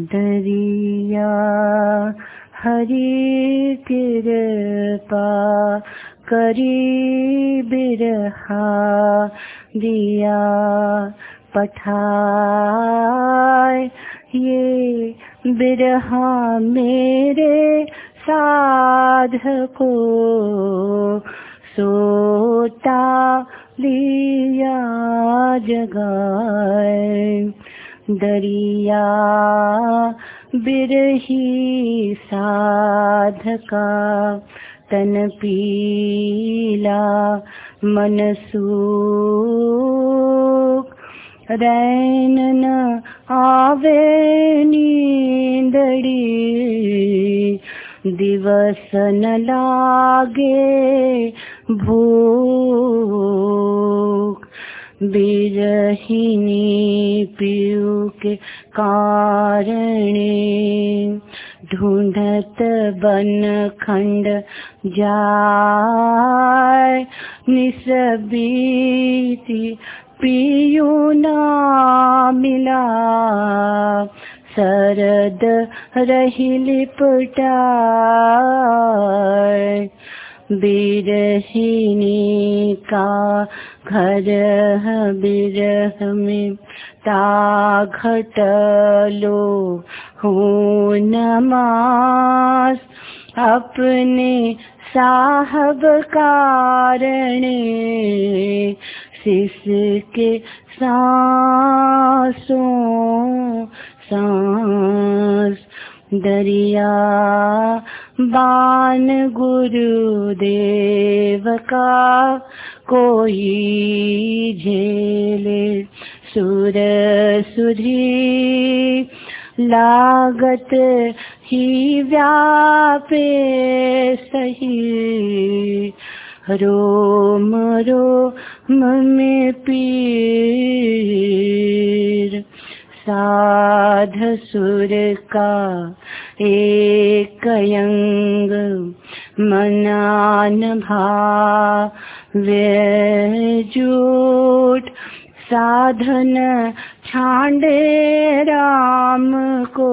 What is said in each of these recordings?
दरिया, हरि कृपा करी बिरहा दिया पठाए ये बिरहा मेरे साध को सोता लिया जगाए। दरिया बिरही साधका तन पीला मनसूख। रैन न आवे नींदड़ी दिवस न लागे भूख। बिरहिनी पीयू के कारणे। ढूंढत बन खंड जाय, निसबीती पियू ना मिला। सरद रही लिपटाय बिरहिनी का घर बिरह में ता घटलो हो नमास अपने साहब कारणे शिष के सांसों, सांस दरिया, बान गुरुदेव का कोई झेले। सुर सुधी लागत ही व्यापे सही। रोम रोम में पीर। साध सुर का एक अंग मनान भाव्यूट साधन छांडे राम को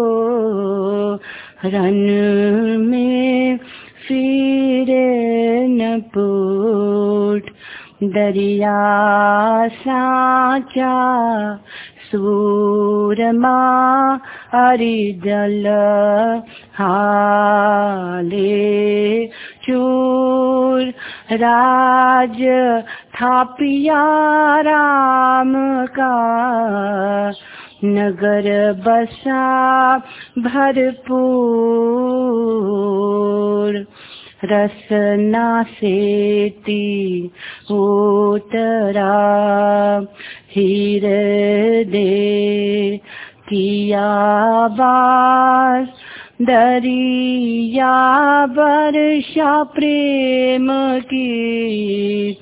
रन में फिरे न पुट। दरिया साचा सूरमा अरिजल हाले चूर राज थापिया राम का नगर बसा भरपूर रसना सेती उतरा हीर दे। किया बास, दरिया वर्षा प्रेम की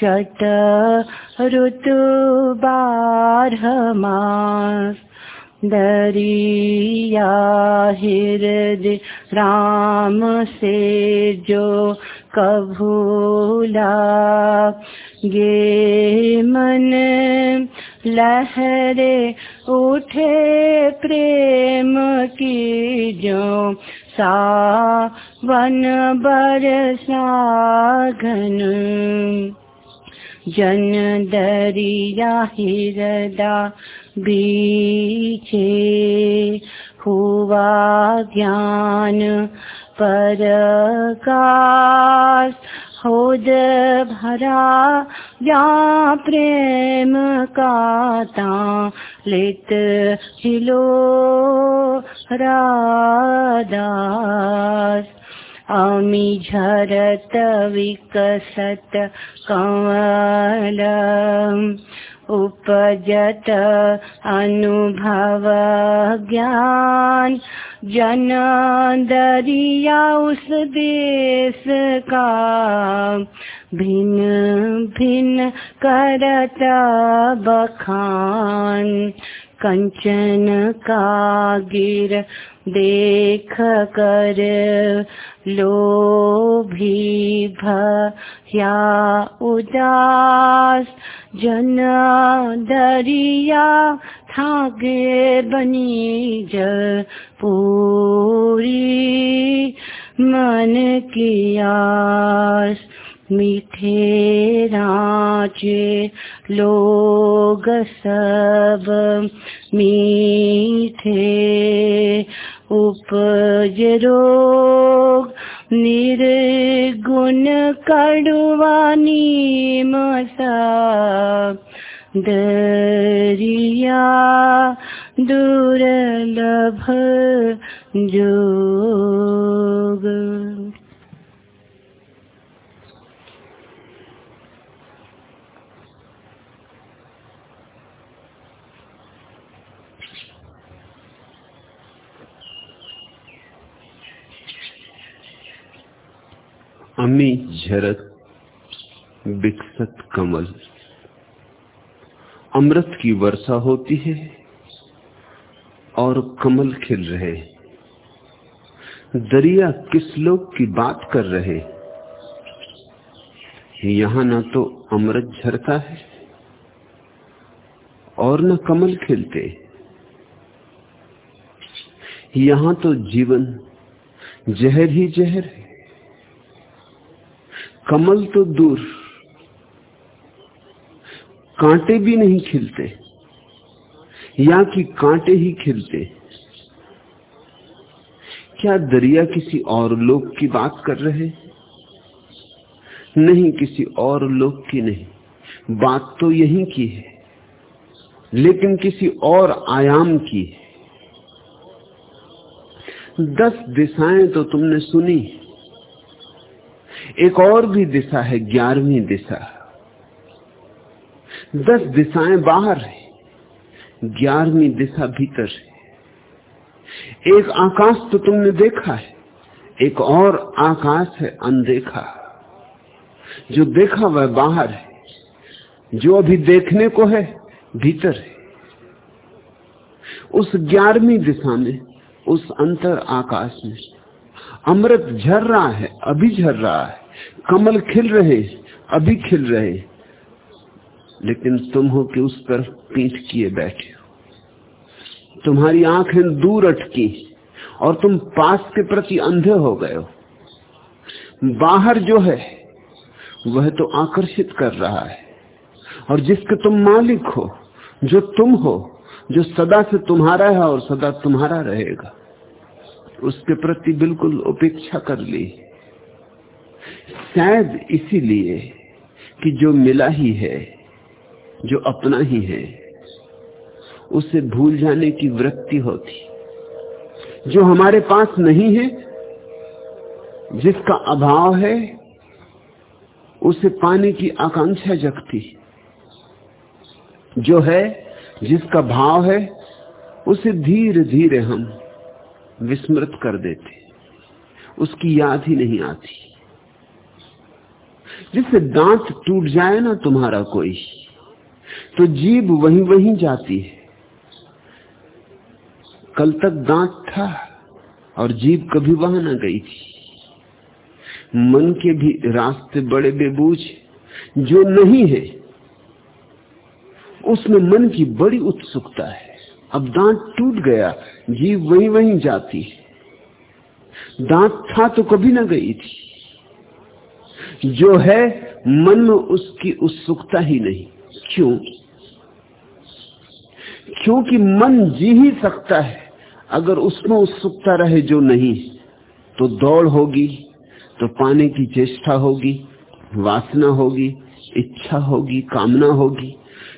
शत ऋतु बारह मास दरिया हृदय राम से जो कभूला गे मन लहरे उठे प्रेम की जो सावन बरसागन जन दरिया हृदा बीचे हुआ ज्ञान परकाश होद भरा या प्रेम का ता लेत हिलो रादास। अमी झरत विकसत कमल उपजत अनुभव ज्ञान जन दरिया उस देश का भिन्न भिन्न करत बखान। कंचन का गिर देख कर लोभी भया उदास, जन दरिया थागे बनी जल पूरी मन की आस मीठे राजे लोग सब मीठे उपज रोग निर्गुण कड़वानी मसा दरिया दुर्लभ जोग। अमी झरत विकसत कमल। अमृत की वर्षा होती है और कमल खिल रहे दरिया किस लोग की बात कर रहे यहाँ ना तो अमृत झरता है और न कमल खिलते। यहाँ तो जीवन जहर ही जहर है। कमल तो दूर, कांटे भी नहीं खिलते, या कि कांटे ही खिलते। क्या दरिया किसी और लोक की बात कर रहे नहीं, किसी और लोक की नहीं। बात तो यही की है, लेकिन किसी और आयाम की है। दस दिशाएँ तो तुमने सुनी एक और भी दिशा है, ग्यारहवीं दिशा। दस दिशाएँ बाहर है, ग्यारहवीं दिशा भीतर है। एक आकाश तो तुमने देखा है, एक और आकाश है अनदेखा। जो देखा वह बाहर है, जो अभी देखने को है, भीतर है। उस ग्यारहवीं दिशा में, उस अंतर आकाश में, अमृत झर रहा है, अभी झर रहा है। कमल खिल रहे, अभी खिल रहे। लेकिन तुम हो कि उस पर पीठ किए बैठे हो। तुम्हारी आँखें दूर अटकी और तुम पास के प्रति अंधे हो गए हो। बाहर जो है, वह तो आकर्षित कर रहा है। और जिसके तुम मालिक हो, जो तुम हो, जो सदा से तुम्हारा है और सदा तुम्हारा रहेगा, उसके प्रति बिल्कुल उपेक्षा कर ली। शायद इसीलिए कि जो मिला ही है, जो अपना ही है, उसे भूल जाने की वृत्ति होती। जो हमारे पास नहीं है, जिसका अभाव है, उसे पाने की आकांक्षा जगती। जो है, जिसका भाव है, उसे धीरे धीरे हम विस्मृत कर देते। उसकी याद ही नहीं आती। जिससे दांत टूट जाए ना तुम्हारा कोई। तो जीभ वहीं वहीं जाती है। कल तक दांत था और जीभ कभी वहाँ ना गई थी। मन के भी रास्ते बड़े बेबूझ जो नहीं है, उसमें मन की बड़ी उत्सुकता है। अब दांत टूट गया जीव वहीं वहीं जाती है। दांत था तो कभी ना गई थी। जो है, मन में उसकी उत्सुकता ही नहीं। क्यों? क्योंकि मन जी ही सकता है। अगर उसमें उत्सुकता रहे जो नहीं तो दौड़ होगी तो पाने की चेष्टा होगी, वासना होगी, इच्छा होगी, कामना होगी।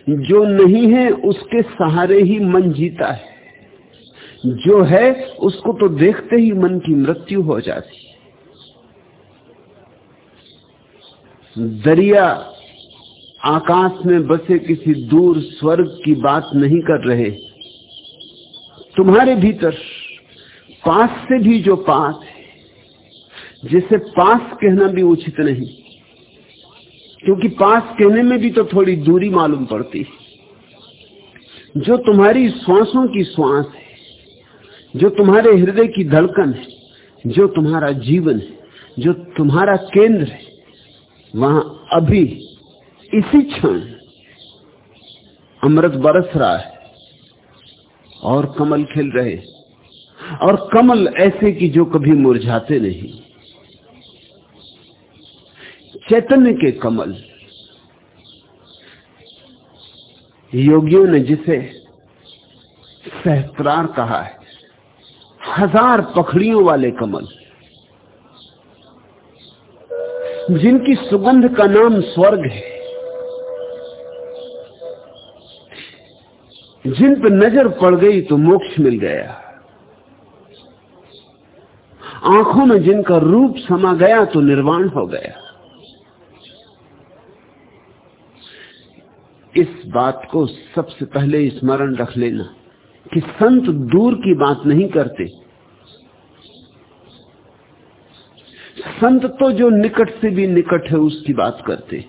जो नहीं है, उसके सहारे ही मन जीता है। जो है, उसको तो देखते ही मन की मृत्यु हो जाती दरिया आकाश में बसे किसी दूर स्वर्ग की बात नहीं कर रहे। तुम्हारे भीतर पास से भी जो पास है, जिसे पास कहना भी उचित नहीं। क्योंकि पास कहने में भी तो थोड़ी दूरी मालूम पड़ती है। जो तुम्हारी श्वासों की श्वास है, जो तुम्हारे हृदय की धड़कन है, जो तुम्हारा जीवन है, जो तुम्हारा केंद्र है वहाँ अभी इसी क्षण अमृत बरस रहा है और कमल खिल रहे और कमल ऐसे कि जो कभी मुरझाते नहीं। चैतन्य के कमल। योगियों ने जिसे सहस्त्रार कहा है, हज़ार पखड़ियों वाले कमल। जिनकी सुगंध का नाम स्वर्ग है, जिन पर नज़र पड़ गई तो मोक्ष मिल गया। आँखों में जिनका रूप समा गया तो निर्वाण हो गया। इस बात को सबसे पहले स्मरण रख लेना कि संत दूर की बात नहीं करते। संत तो जो निकट से भी निकट है, उसकी बात करते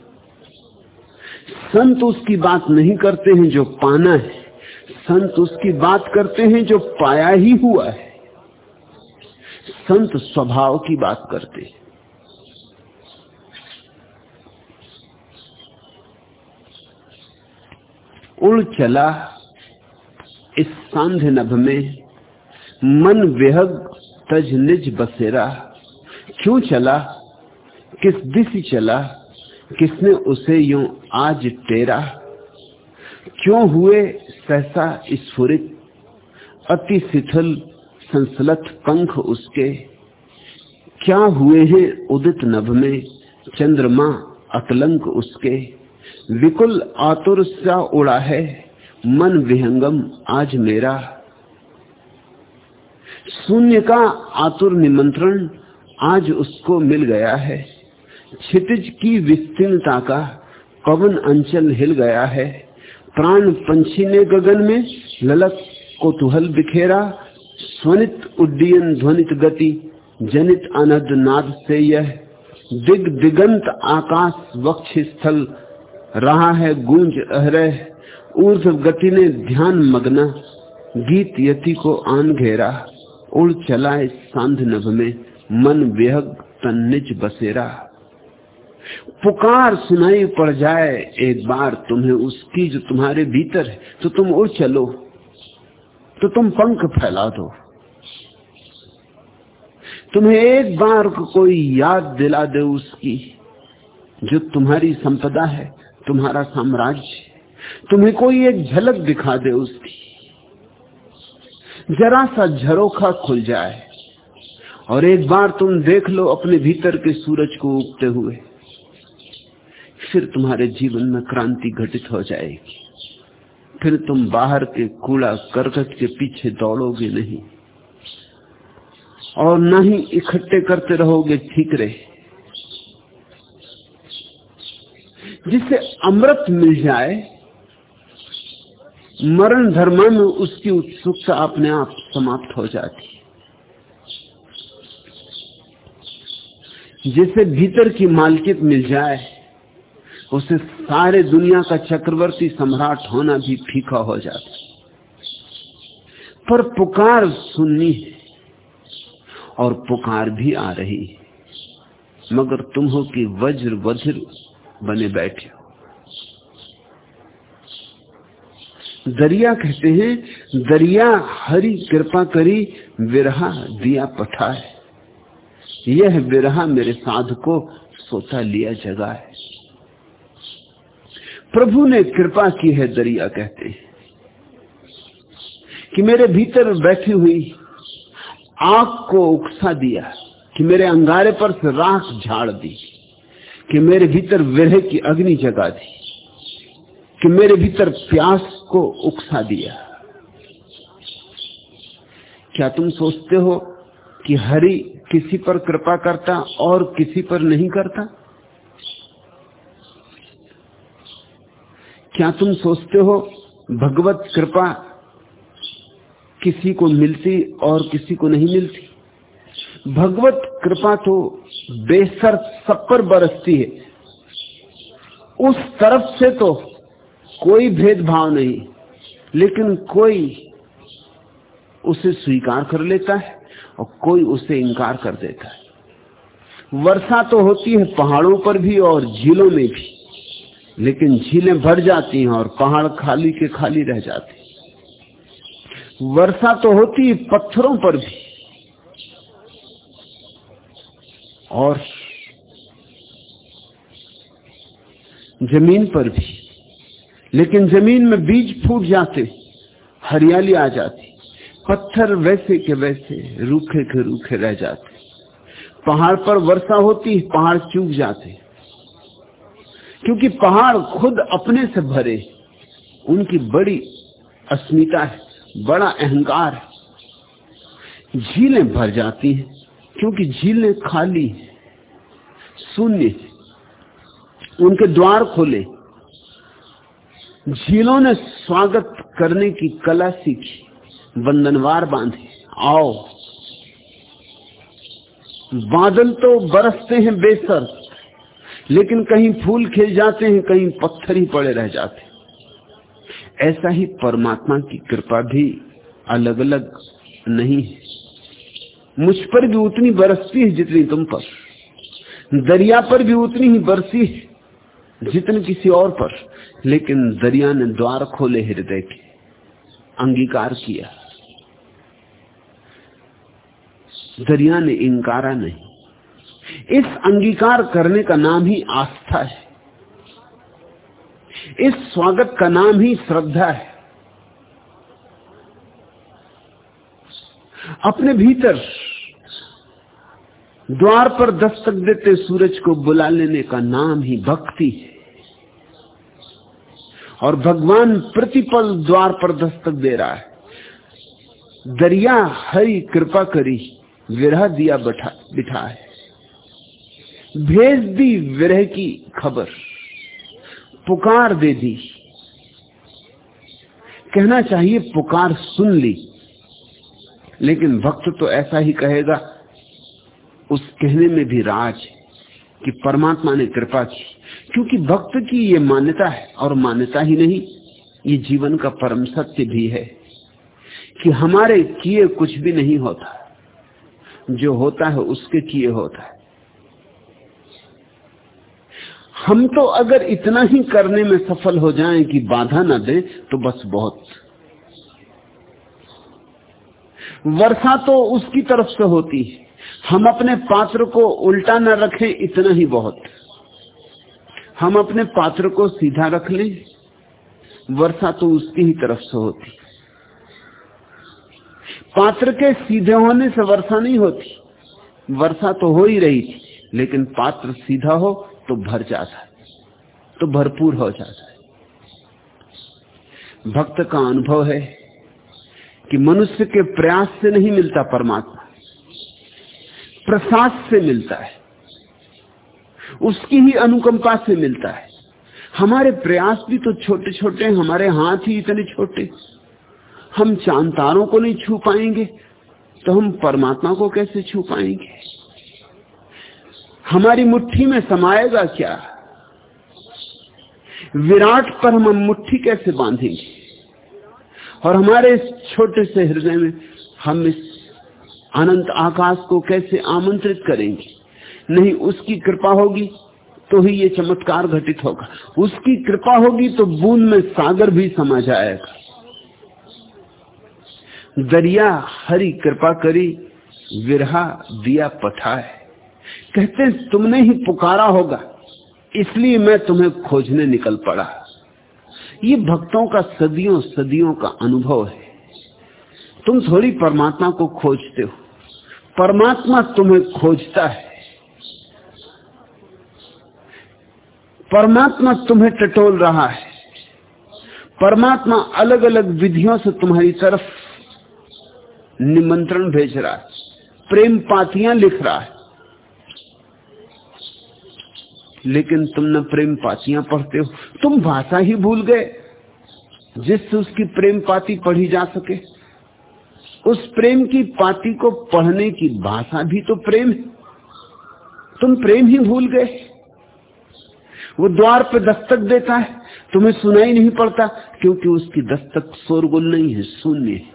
संत उसकी बात नहीं करते हैं जो पाना है। संत उसकी बात करते हैं जो पाया ही हुआ है। संत स्वभाव की बात करते हैं। उड़ चला इस सांध नभ में, मन विहग तज निज बसेरा। क्यों चला? किस दिश चला? किसने उसे यूँ आज टेरा? क्यों हुए सहसा स्फुरित? अति शिथिल संसलत पंख उसके। क्या हुए हैं उदित नभ में? चंद्रमा अकलंक उसके। विकुल आतुर सा उड़ा है। मन विहंगम आज मेरा। शून्य का आतुर निमंत्रण आज उसको मिल गया है। क्षितिज की विस्तीर्णता का पवन अंचल हिल गया है। प्राण पंछी ने गगन में ललक कोतूहल बिखेरा। स्वनित उड्डयन ध्वनित गति, जनित अनद नाद से यह दिग दिगंत आकाश वक्ष स्थल रहा है गूंज अहरह। ऊर्ध गति ने ध्यान मगना, गीत यति को आन घेरा। उड़ चला इस सांध नभ में। मन बेहग तन निज बसेरा। पुकार सुनाई पड़ जाए एक बार तुम्हें उसकी जो तुम्हारे भीतर है तो तुम उड़ चलो तो तुम पंख फैला दो। तुम्हें एक बार कोई याद दिला दे उसकी, जो तुम्हारी संपदा है, तुम्हारा साम्राज्य तुम्हें कोई एक झलक दिखा दे उसकी। जरा सा झरोखा खुल जाए और एक बार तुम देख लो अपने भीतर के सूरज को उगते हुए, फिर तुम्हारे जीवन में क्रांति घटित हो जाएगी। फिर तुम बाहर के कूड़ा करकट के पीछे दौड़ोगे नहीं और न ही इकट्ठे करते रहोगे ठीक रहे। जिसे अमृत मिल जाए, मरण धर्मा में उसकी उत्सुकता अपने आप समाप्त हो जाती। जिसे भीतर की मालकियत मिल जाए, उसे सारे दुनिया का चक्रवर्ती सम्राट होना भी फीका हो जाता पर पुकार सुननी है और पुकार भी आ रही है। मगर तुम हो कि वज्र वज्र बने बैठे हो। दरिया कहते हैं, दरिया हरी कृपा करी, विरहा दिया पठा है यह विरहा मेरे साध को सोता लिया जगा है। प्रभु ने कृपा की है दरिया कहते हैं कि मेरे भीतर बैठी हुई आग को उकसा दिया, कि मेरे अंगारे पर से राख झाड़ दी, कि मेरे भीतर विरह की अग्नि जगा दी, कि मेरे भीतर प्यास को उकसा दिया। क्या तुम सोचते हो कि हरि किसी पर कृपा करता और किसी पर नहीं करता? क्या तुम सोचते हो भगवत कृपा किसी को मिलती और किसी को नहीं मिलती? भगवत कृपा तो बेसर सब पर बरसती है। उस तरफ़ से तो कोई भेदभाव नहीं, लेकिन कोई उसे स्वीकार कर लेता है। और कोई उसे इंकार कर देता है। वर्षा तो होती है पहाड़ों पर भी और झीलों में भी, लेकिन झीलें भर जाती हैं और पहाड़ खाली के खाली रह जाते हैं। वर्षा तो होती है पत्थरों पर भी, और ज़मीन पर भी, लेकिन ज़मीन में बीज फूट जाते, हरियाली आ जाती। पत्थर वैसे के वैसे रूखे के रूखे रह जाते। पहाड़ पर वर्षा होती, पहाड़ चूक जाते। क्योंकि पहाड़ खुद अपने से भरे। उनकी बड़ी अस्मिता है, बड़ा अहंकार है। झीलें भर जाती हैं, क्योंकि झीलें खाली शून्य उनके द्वार खोले। झीलों ने स्वागत करने की कला सीखी। बंधनवार बांधे। आओ। बादल तो बरसते हैं बेसर, लेकिन कहीं फूल खिल जाते हैं, कहीं पत्थर ही पड़े रह जाते ऐसा ही परमात्मा की कृपा भी अलग अलग नहीं है। मुझ पर भी उतनी बरसती है जितनी तुम पर। दरिया पर भी उतनी ही बरसी है जितनी किसी और पर। लेकिन दरिया ने द्वार खोले हृदय के, अंगीकार किया। दरिया ने इंकारा नहीं। इस अंगीकार करने का नाम ही आस्था है। इस स्वागत का नाम ही श्रद्धा है। अपने भीतर द्वार पर दस्तक देते सूरज को बुला लेने का नाम ही भक्ति है। और भगवान प्रतिपल द्वार पर दस्तक दे रहा है। दरिया हरी कृपा करी। विरह दिया बैठा, बिठा है। भेज दी विरह की खबर। पुकार दे दी। कहना चाहिए, पुकार सुन ली। लेकिन भक्त तो ऐसा ही कहेगा, उस कहने में भी राज कि परमात्मा ने कृपा की। क्योंकि भक्त की ये मान्यता है और मान्यता ही नहीं, ये जीवन का परम सत्य भी है कि हमारे किए कुछ भी नहीं होता। जो होता है उसके किए होता है। हम तो अगर इतना ही करने में सफल हो जाएँ कि बाधा ना दे तो बस बहुत। वर्षा तो उसकी तरफ़ से होती है। हम अपने पात्र को उल्टा न रखें, इतना ही बहुत। हम अपने पात्र को सीधा रख लें, वर्षा तो उसकी ही तरफ़ से होती। पात्र के सीधे होने से वर्षा नहीं होती। वर्षा तो हो ही रही थी, लेकिन पात्र सीधा हो तो भर जाता है तो भरपूर हो जाता है। भक्त का अनुभव है कि मनुष्य के प्रयास से नहीं मिलता परमात्मा, प्रसाद से मिलता है, उसकी ही अनुकंपा से मिलता है। हमारे प्रयास भी तो छोटे छोटे हमारे हाथ ही इतने छोटे। हम चाँद तारों को नहीं छू पाएँगे तो हम परमात्मा को कैसे छू पाएँगे? हमारी मुट्ठी में समाएगा क्या? विराट पर हम मुट्ठी कैसे बांधेंगे? और हमारे इस छोटे से हृदय में हम इस अनंत आकाश को कैसे आमंत्रित करेंगे? नहीं, उसकी कृपा होगी तो ही ये चमत्कार घटित होगा। उसकी कृपा होगी तो बूंद में सागर भी समा जाएगा। दरिया हरी कृपा करी, विरहा दिया पठाए। कहते, तुमने ही पुकारा होगा, इसलिए मैं तुम्हें खोजने निकल पड़ा। ये भक्तों का सदियों सदियों का अनुभव है। तुम थोड़ी परमात्मा को खोजते हो। परमात्मा तुम्हें खोजता है। परमात्मा तुम्हें टटोल रहा है। परमात्मा अलग अलग विधियों से तुम्हारी तरफ़ निमंत्रण भेज रहा है। प्रेम पातियाँ लिख रहा है। लेकिन तुम न प्रेम पातियाँ पढ़ते हो। तुम भाषा ही भूल गए। जिससे उसकी प्रेम पाती पढ़ी जा सके। उस प्रेम की पाती को पढ़ने की भाषा भी तो प्रेम है। तुम प्रेम ही भूल गए। वो द्वार पे दस्तक देता है। तुम्हें सुनाई नहीं पड़ता, क्योंकि उसकी दस्तक शोरगुल नहीं है, शून्य है।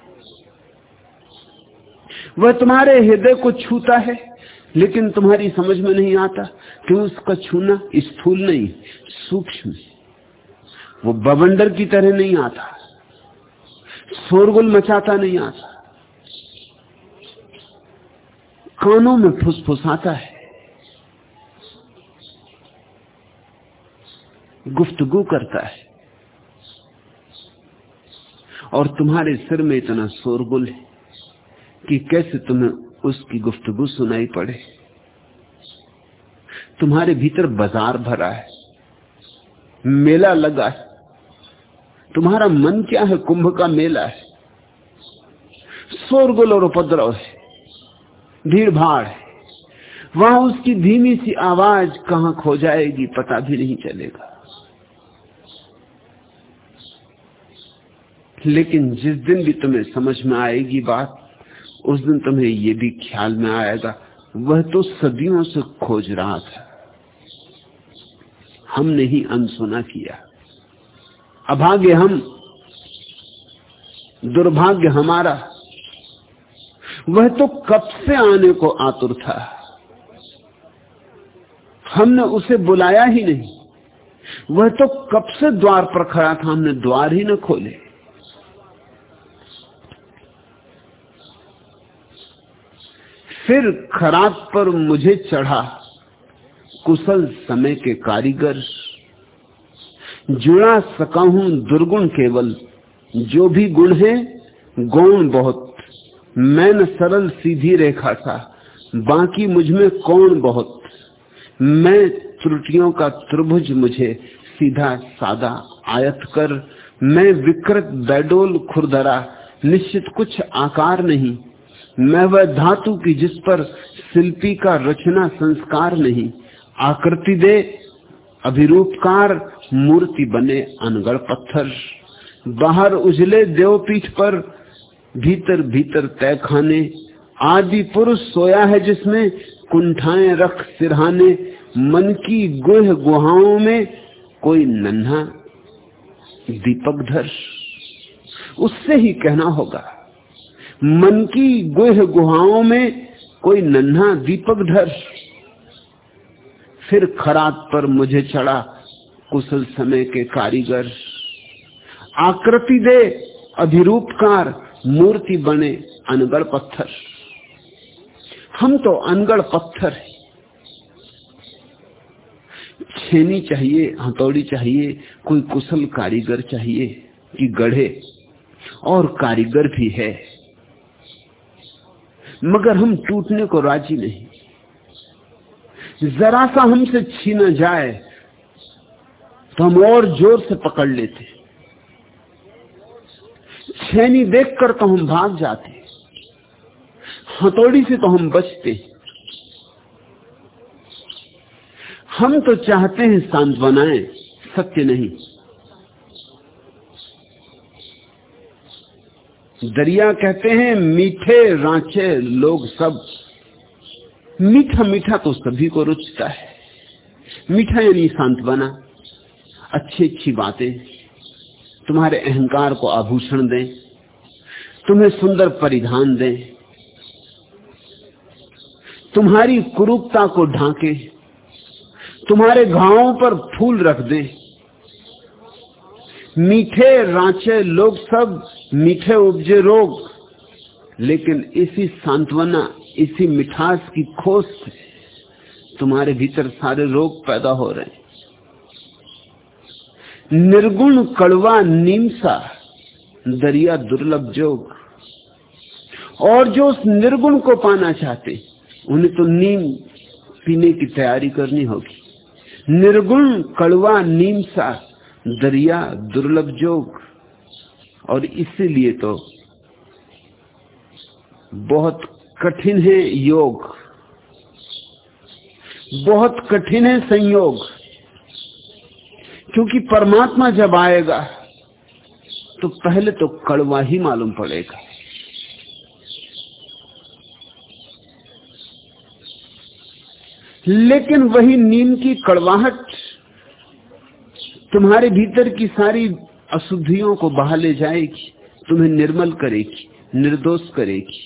वह तुम्हारे हृदय को छूता है, लेकिन तुम्हारी समझ में नहीं आता कि उसका छूना स्थूल नहीं, सूक्ष्म वो बवंडर की तरह नहीं आता, शोरगुल मचाता नहीं आता, कानों में फुसफुसाता है। गुफ्तगु करता है। और तुम्हारे सिर में इतना शोरगुल है। कि कैसे तुम्हें उसकी गुफ्तगु सुनाई पड़े? तुम्हारे भीतर बाज़ार भरा है, मेला लगा है, तुम्हारा मन क्या है, कुंभ का मेला है, शोरगुल और उपद्रव है, भीड़ भाड़ है, वहाँ उसकी धीमी सी आवाज़ कहाँ खो जाएगी पता भी नहीं चलेगा। लेकिन जिस दिन भी तुम्हें समझ में आएगी बात उस दिन तुम्हें यह भी ख्याल में आएगा, वह तो सदियों से खोज रहा था। हमने ही अनसुना किया। अभाग्य हम, दुर्भाग्य हमारा, वह तो कब से आने को आतुर था? हमने उसे बुलाया ही नहीं। वह तो कब से द्वार पर खड़ा था, हमने द्वार ही न खोले। फिर खराब पर मुझे चढ़ा। कुशल समय के कारीगर, जुड़ा सका हूँ दुर्गुण केवल। जो भी गुण है, गौण बहुत। मैं न सरल सीधी रेखा था, बाकी मुझमें कौन बहुत। मैं त्रुटियों का त्रिभुज मुझे सीधा सादा आयत कर। मैं विकृत बैडोल खुरदरा, निश्चित कुछ आकार नहीं। मैं वह धातु की जिस पर शिल्पी का रचना संस्कार नहीं, आकृति दे, अभिरूपकार मूर्ति बने अनगढ़ पत्थर। बाहर उजले देवपीठ पर भीतर भीतर तय खाने, आदि पुरुष सोया है जिसमें कुंठाएँ रख सिरहाने, मन की गुह गुहाओं में कोई नन्हा दीपक धर। उससे ही कहना होगा मन की गुह गुहाओं में कोई नन्हा दीपक धर। फिर खरात पर मुझे चढ़ा कुशल समय के कारीगर। आकृति दे अभिरूपकार, मूर्ति बने अनगढ़ पत्थर। हम तो अनगढ़ पत्थर है। छेनी चाहिए, हथौड़ी चाहिए, कोई कुशल कारीगर चाहिए कि गढ़े। और कारीगर भी है। मगर हम टूटने को राज़ी नहीं। जरा सा हमसे छीना जाए तो हम और ज़ोर से पकड़ लेते। छेनी देखकर तो हम भाग जाते। हथौड़ी से तो हम बचते। हम तो चाहते हैं शांत बनाए सत्य नहीं। दरिया कहते हैं, मीठे रांचे लोग सब। मीठा मीठा तो सभी को रुचता है। मीठा यानी सांत्वना। अच्छी अच्छी बातें। तुम्हारे अहंकार को आभूषण दें। तुम्हें सुंदर परिधान दें। तुम्हारी कुरूपता को ढांके। तुम्हारे घावों पर फूल रख दें। मीठे, रांचे लोग सब मीठे उपजे रोग, लेकिन इसी सांत्वना, इसी मिठास की खोज से तुम्हारे भीतर सारे रोग पैदा हो रहे हैं। निर्गुण कड़वा नीमसा, दरिया दुर्लभ जोग। और जो उस निर्गुण को पाना चाहते, उन्हें तो नीम पीने की तैयारी करनी होगी। निर्गुण कड़वा नीमसा, दरिया दुर्लभ जोग। और इसीलिए तो बहुत कठिन है योग। बहुत कठिन है संयोग। क्योंकि परमात्मा जब आएगा तो पहले तो कड़वा ही मालूम पड़ेगा। लेकिन वही नीम की कड़वाहट, तुम्हारे भीतर की सारी अशुद्धियों को बहा ले जाएगी, तुम्हें निर्मल करेगी, निर्दोष करेगी।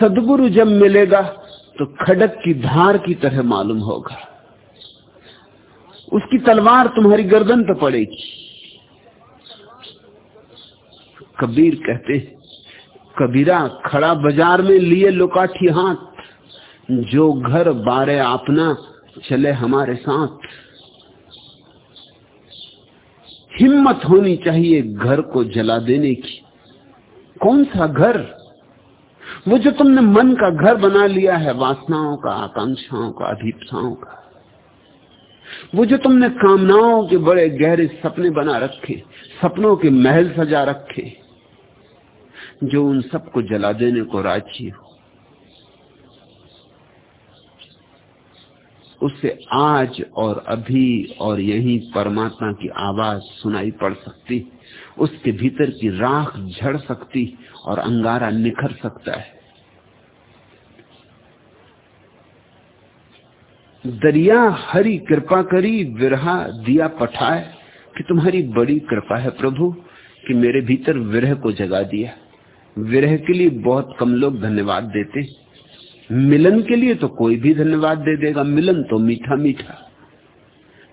सदगुरु जब मिलेगा तो खडक की धार की तरह मालूम होगा। उसकी तलवार तुम्हारी गर्दन पर पड़ेगी। कबीर कहते कबीरा, खड़ा बाज़ार में लिए लुकाठी हाथ, जो घर बारे अपना चले हमारे साथ। हिम्मत होनी चाहिए घर को जला देने की। कौन सा घर? वो जो तुमने मन का घर बना लिया है, वासनाओं का, आकांक्षाओं का अभीपसाओं का। वो जो तुमने कामनाओं के बड़े गहरे सपने बना रखे, सपनों के महल सजा रखे, जो उन सबको जला देने को राज़ी हो। उसे आज और अभी और यही परमात्मा की आवाज़ सुनाई पड़ सकती, उसके भीतर की राख झड़ सकती और अंगारा निखर सकता है। दरिया हरी कृपा करी, विरहा दिया पठाए कि तुम्हारी बड़ी कृपा है प्रभु, कि मेरे भीतर विरह को जगा दिया। विरह के लिए बहुत कम लोग धन्यवाद देते मिलन के लिए तो कोई भी धन्यवाद दे देगा। मिलन तो मीठा मीठा।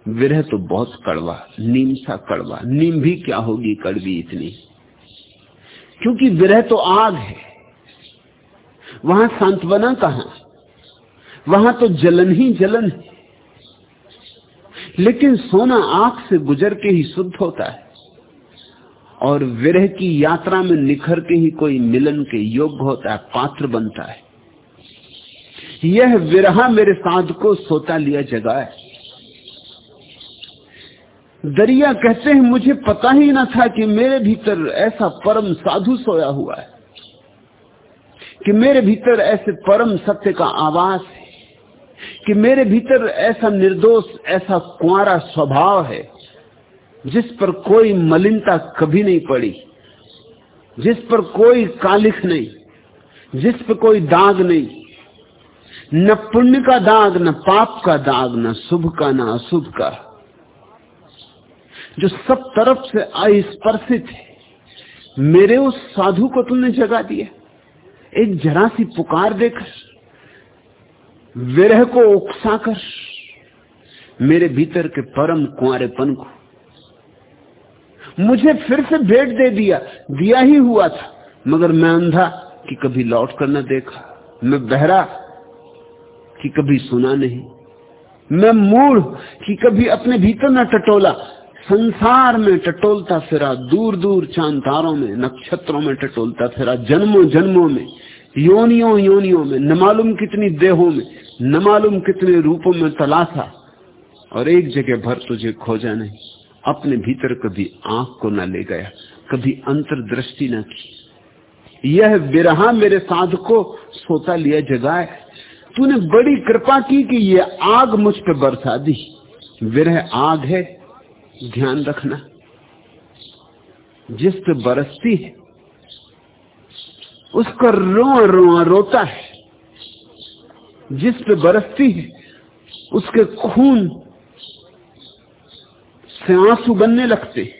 विरह तो बहुत कड़वा, नीम सा कड़वा। नीम भी क्या होगी कड़वी इतनी? क्योंकि विरह तो आग है। वहाँ सांत्वना कहा? वहाँ तो जलन ही जलन है। लेकिन सोना आँख से गुजर के ही शुद्ध होता है। और विरह की यात्रा में निखर के ही कोई मिलन के योग्य होता है, पात्र बनता है। यह विरहा मेरे साध को सोता लिया जगा है। दरिया कहते हैं, मुझे पता ही ना था कि मेरे भीतर ऐसा परम साधु सोया हुआ है, कि मेरे भीतर ऐसे परम सत्य का आवास है, कि मेरे भीतर ऐसा निर्दोष, ऐसा कुआरा स्वभाव है, जिस पर कोई मलिनता कभी नहीं पड़ी, जिस पर कोई कालिख नहीं, जिस पर कोई दाग नहीं न पुण्य का दाग, न पाप का दाग, न शुभ का, न अशुभ का। जो सब तरफ़ से अस्पर्शित है, मेरे उस साधु को तुमने जगा दिया। एक जरा सी पुकार देकर, विरह को उकसाकर, मेरे भीतर के परम कुआरेपन को मुझे फिर से भेंट दे दिया। दिया ही हुआ था, मगर मैं अंधा कि कभी लौट कर न देखा। मैं बहरा कि कभी सुना नहीं। मैं मूढ़ कि कभी अपने भीतर न टटोला। संसार में टटोलता फिरा दूर दूर चाँद तारों में, नक्षत्रों में टटोलता फिरा जन्मों जन्मों में योनियों योनियों में, न मालूम कितनी देहों में, न मालूम कितने रूपों में तलाशा। और एक जगह भर तुझे खोजा नहीं। अपने भीतर कभी आँख को न ले गया, कभी अंतर्दृष्टि न की। यह विरहा मेरे साध को सोता लिया जगाए तूने बड़ी कृपा की कि ये आग मुझ पे बरसा दी। विरह आग है, ध्यान रखना। जिस पे बरसती है, उसका रोआ रोआ रोता है। जिस पे बरसती है, उसके खून से आँसू बनने लगते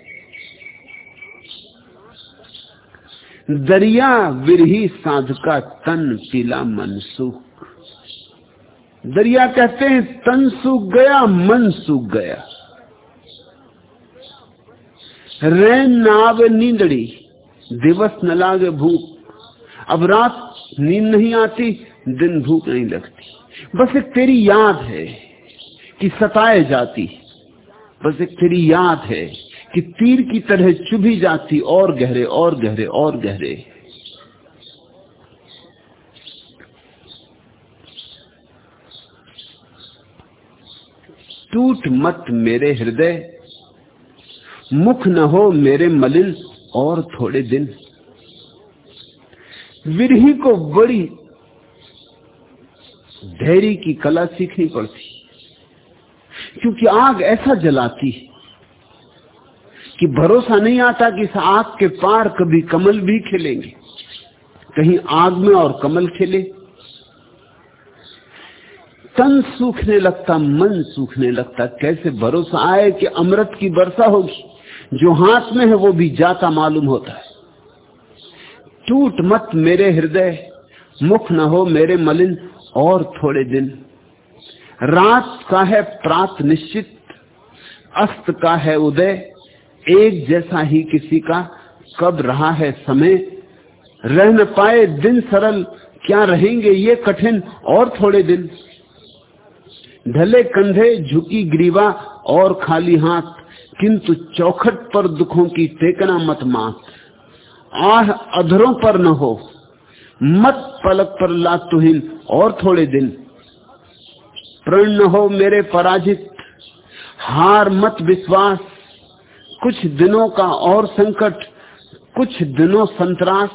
दरिया विरही साधका तन पीला मनसूख। दरिया कहते हैं, तन सूख गया, मन सूख गया। रैन न आवे नींदड़ी, दिवस न लागे भूख। अब रात नींद नहीं आती, दिन भूख नहीं लगती। बस एक तेरी याद है कि सताए जाती। बस एक तेरी याद है कि तीर की तरह चुभी जाती, और गहरे और गहरे और गहरे। टूट मत मेरे हृदय, मुख न हो मेरे मलिन और थोड़े दिन। विरही को बड़ी धैर्य की कला सीखनी पड़ती, क्योंकि आग ऐसा जलाती कि भरोसा नहीं आता कि इस आग के पार कभी कमल भी खिलेंगे। कहीं आग में और कमल खिले तन सूखने लगता, मन सूखने लगता। कैसे भरोसा आए कि अमृत की वर्षा होगी? जो हाथ में है, वो भी जाता मालूम होता है। टूट मत मेरे हृदय, मुख न हो मेरे मलिन, और थोड़े दिन। रात का है प्रात निश्चित, अस्त का है उदय। एक जैसा ही किसी का कब रहा है समय। रह न पाए दिन सरल, क्या रहेंगे ये कठिन और थोड़े दिन? ढले कंधे, झुकी ग्रीवा और खाली हाथ, किंतु चौखट पर दुखों की टेकना मत मात। आह, अधरों पर न हो। मत पलक पर लातुहीन और थोड़े दिन। प्रण न हो मेरे पराजित। हार मत विश्वास। कुछ दिनों का और संकट, कुछ दिनों संतरास।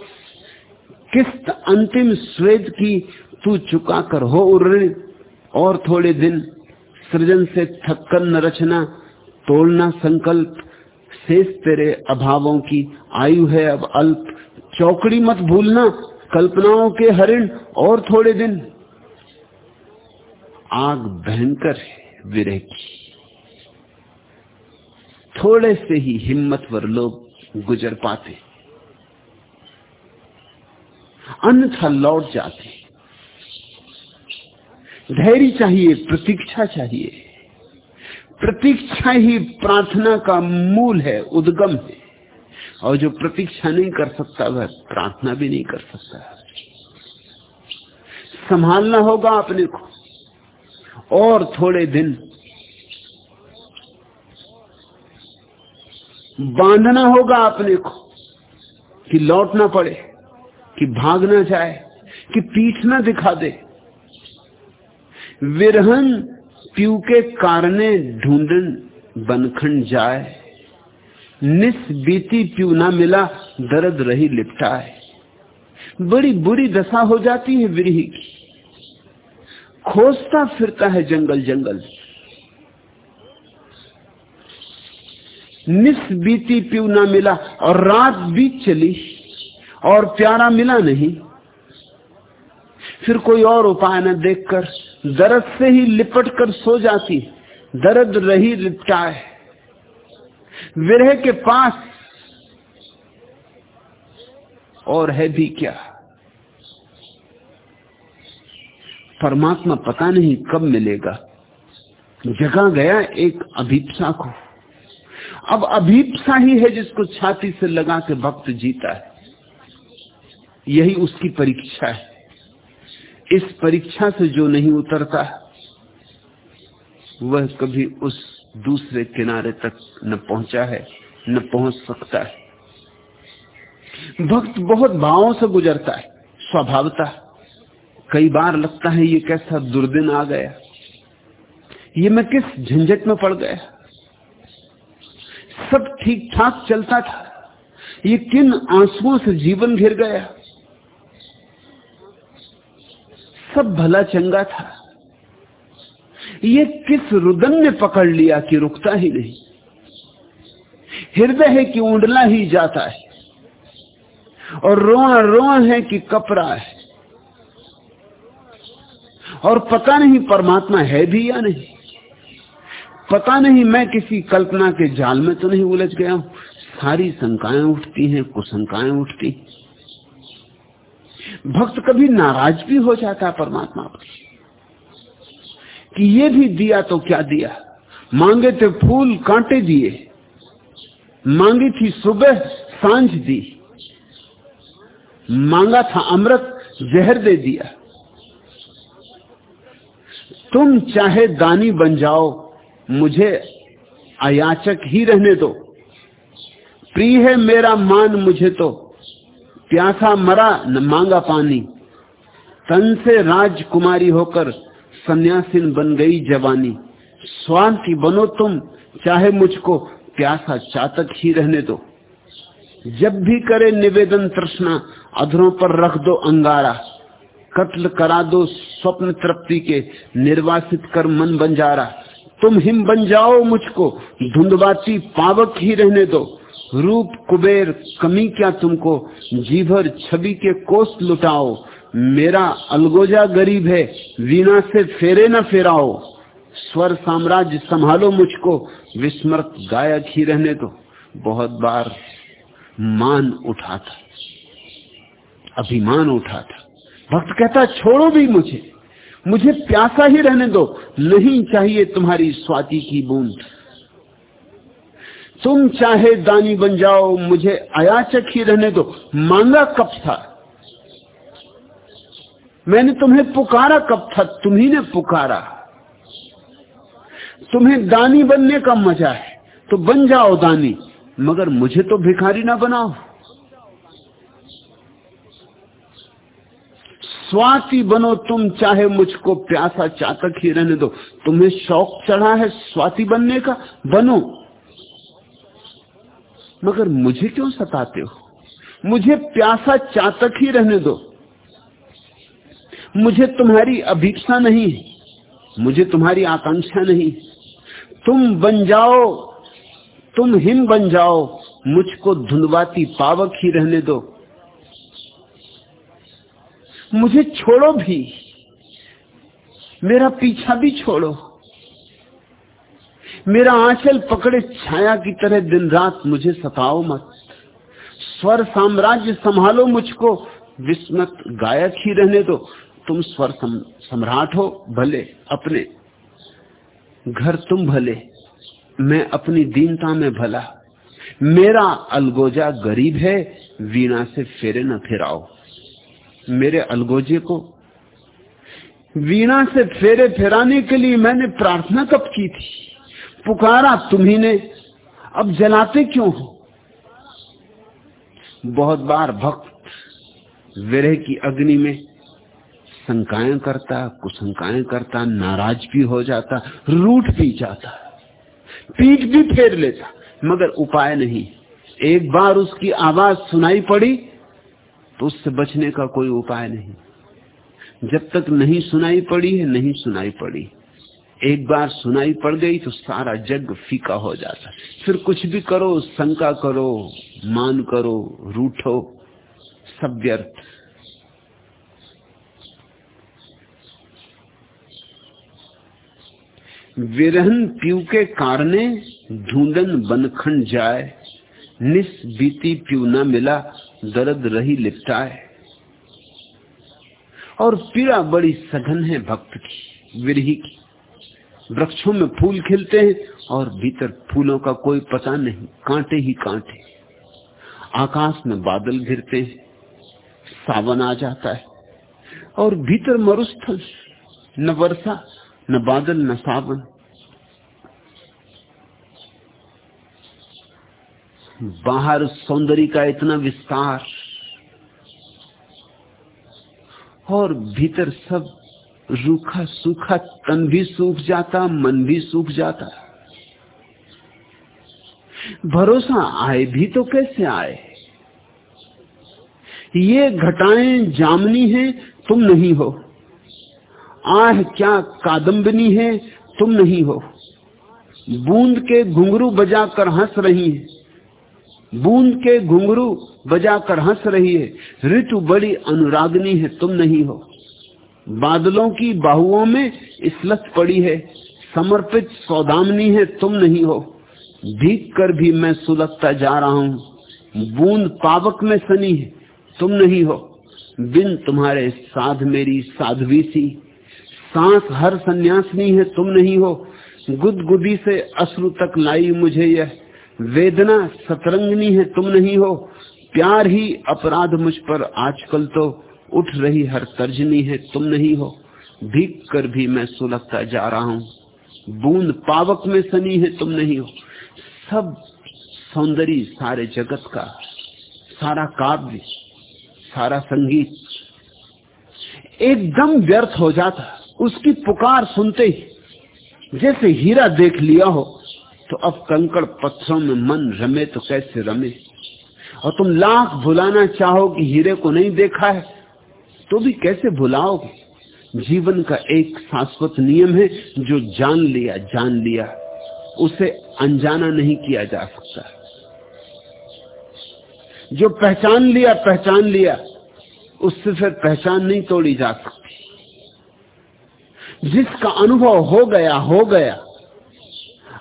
किस्त अंतिम स्वेद की तू चुका कर हो ऋण और थोड़े दिन सृजन से थक्कर न रचना, तोड़ना संकल्प, शेष तेरे अभावों की आयु है अब अल्प। चौकड़ी मत भूलना, कल्पनाओं के हरिण और थोड़े दिन। आग भयंकर है विरह की। थोड़े से ही हिम्मतवर लोग गुजर पाते। अन्यथा लौट जाते। धैर्य चाहिए, प्रतीक्षा चाहिए। प्रतीक्षा ही प्रार्थना का मूल है, उद्गम है। और जो प्रतीक्षा नहीं कर सकता, वह प्रार्थना भी नहीं कर सकता। संभालना होगा अपने को। और थोड़े दिन बांधना होगा अपने को, कि लौटना पड़े, कि भागना जाए, कि पीठ ना दिखा दे। विरहन प्यू के कारणे ढूंढन बनखंड जाए। निस बीती प्यू ना मिला, दर्द रही लिपटाए। बड़ी बुरी दशा हो जाती है विरही की। खोजता फिरता है जंगल जंगल। निस बीती प्यू ना मिला, और रात बीत चली, और प्यारा मिला नहीं। फिर कोई और उपाय न देखकर दर्द से ही लिपट कर सो जाती दर्द रही लिपटाए। विरह के पास और है भी क्या? परमात्मा पता नहीं कब मिलेगा। जगा गया एक अभीपसा को। अब अभीपसा ही है जिसको छाती से लगा के भक्त जीता है। यही उसकी परीक्षा है। इस परीक्षा से जो नहीं उतरता, वह कभी उस दूसरे किनारे तक न पहुँचा है, न पहुँच सकता है। भक्त बहुत भावों से गुजरता है, स्वभावता। कई बार लगता है ये कैसा दुर्दिन आ गया। ये मैं किस झंझट में पड़ गया। सब ठीक ठाक चलता था। ये किन आंसुओं से जीवन घिर गया। सब भला चंगा था। ये किस रुदन ने पकड़ लिया कि रुकता ही नहीं? हृदय है कि ऊंडला ही जाता है। और रोआ रोआ है कि कपड़ा है। और पता नहीं परमात्मा है भी या नहीं। पता नहीं मैं किसी कल्पना के जाल में तो नहीं उलझ गया हूँ। सारी शंकाएँ उठती हैं, कुशंकाएँ उठती भक्त कभी नाराज़ भी हो जाता है परमात्मा पर। कि ये भी दिया तो क्या दिया? मांगे थे फूल कांटे दिए, मांगी थी सुबह साँझ दी, मांगा था अमृत जहर दे दिया। तुम चाहे दानी बन जाओ, मुझे अयाचक ही रहने दो। प्रिय है मेरा मान मुझे तो प्यासा मरा, न मांगा पानी। तन से राजकुमारी होकर सन्यासिन बन गई जवानी। स्वार्थी बनो तुम, चाहे मुझको प्यासा चातक ही रहने दो। जब भी करे निवेदन तृष्णा, अधरों पर रख दो अंगारा। कत्ल करा दो स्वप्न तृप्ति के, निर्वासित कर मन बंजारा। तुम हिम बन जाओ मुझको, धुंधबाती पावक ही रहने दो। रूप, कुबेर, कमी क्या तुमको? जीभर छवि के कोस लुटाओ। मेरा अलगोजा गरीब है, वीणा से फेरे न फेराओ। स्वर साम्राज्य संभालो मुझको विस्मृत गायक ही रहने दो। बहुत बार मान उठा था, अभिमान उठा था। भक्त कहता, छोड़ो भी मुझे मुझे प्यासा ही रहने दो, नहीं चाहिए तुम्हारी स्वाति की बूंद। तुम चाहे दानी बन जाओ, मुझे अयाचक ही रहने दो। मांगा कब था? मैंने तुम्हें पुकारा कब था? तुम्ही ने पुकारा। तुम्हें दानी बनने का मज़ा है तो बन जाओ दानी, मगर मुझे तो भिखारी ना बनाओ। स्वाति बनो तुम, चाहे मुझको प्यासा चातक ही रहने दो। तुम्हें शौक चढ़ा है स्वाति बनने का? बनो। मगर मुझे क्यों सताते हो? मुझे प्यासा चातक ही रहने दो। मुझे तुम्हारी अभीक्षा नहीं मुझे तुम्हारी आकांक्षा नहीं तुम बन जाओ, तुम हिम बन जाओ, मुझको धुंधवाती पावक ही रहने दो। मुझे छोड़ो भी। मेरा पीछा भी छोड़ो। मेरा आंचल पकड़े छाया की तरह दिन रात मुझे सताओ मत। स्वर साम्राज्य संभालो मुझको, विस्मत गायक ही रहने दो। तुम स्वर सम्राट हो, भले, अपने। घर तुम भले, मैं अपनी दीनता में भला। मेरा अलगोजा गरीब है, वीणा से फेरे न फिराओ। मेरे अलगोजे को, वीणा से फेरे फिराने के लिए मैंने प्रार्थना कब की थी? पुकारा तुम्ही ने अब जलाते क्यों हो? बहुत बार भक्त विरह की अग्नि में शंकाएँ करता, कुशंकाएँ करता, नाराज़ भी हो जाता, रूठ भी जाता, पीठ भी फेर लेता, मगर उपाय नहीं। एक बार उसकी आवाज़ सुनाई पड़ी तो उससे बचने का कोई उपाय नहीं। जब तक नहीं सुनाई पड़ी है, नहीं सुनाई पड़ी। एक बार सुनाई पड़ गई तो सारा जग फीका हो जाता। फिर कुछ भी करो, शंका करो, मान करो, रूठो, सब व्यर्थ। विरहन पीव के कारणे ढूंढन बनखंड जाए, निस बीती पीव न मिला, दर्द रही लिपटाए। और पीड़ा बड़ी सघन है भक्त की, विरही की। वृक्षों में फूल खिलते हैं और भीतर फूलों का कोई पता नहीं, कांटे ही कांटे। आकाश में बादल घिरते हैं, सावन आ जाता है और भीतर मरुस्थल, न वर्षा, न बादल, न सावन। बाहर सौंदर्य का इतना विस्तार और भीतर सब रूखा सूखा तन भी सूख जाता, मन भी सूख जाता। भरोसा आए भी तो कैसे आए? ये घटाएँ जामनी है, तुम नहीं हो। आह, क्या कादम्बनी है, तुम नहीं हो। बूंद के घुंघरू बजाकर हंस रही है। बूंद के घुंघरू बजाकर हंस रही है। ऋतु बड़ी अनुरागनी है, तुम नहीं हो। बादलों की बाहुओं में इसलत पड़ी है। समर्पित सौदामनी है, तुम नहीं हो। भीग कर भी मैं सुलगता जा रहा हूँ। बूंद पावक में सनी है, तुम नहीं हो। बिन तुम्हारे साध मेरी साधवी सी। सांस हर सन्यासनी है, तुम नहीं हो। गुदगुदी से अश्रु तक लाई मुझे यह। वेदना सतरंगनी है, तुम नहीं हो। प्यार ही अपराध मुझ पर आजकल तो उठ रही हर तर्जनी है, तुम नहीं हो। भीग कर भी मैं सुलगता जा रहा हूँ। बूंद पावक में सनी है, तुम नहीं हो। सब सौंदर्य सारे जगत का, सारा काव्य, सारा संगीत। एकदम व्यर्थ हो जाता, उसकी पुकार सुनते ही। जैसे हीरा देख लिया हो तो अब कंकड़ पत्थरों में मन रमे तो कैसे रमे? और तुम लाख भुलाना चाहो कि हीरे को नहीं देखा है? तो भी कैसे भुलाओगे जीवन का एक शाश्वत नियम है, जो जान लिया जान लिया। उसे अनजाना नहीं किया जा सकता। जो पहचान लिया पहचान लिया, उससे फिर पहचान नहीं तोड़ी जा सकती। जिसका अनुभव हो गया हो गया।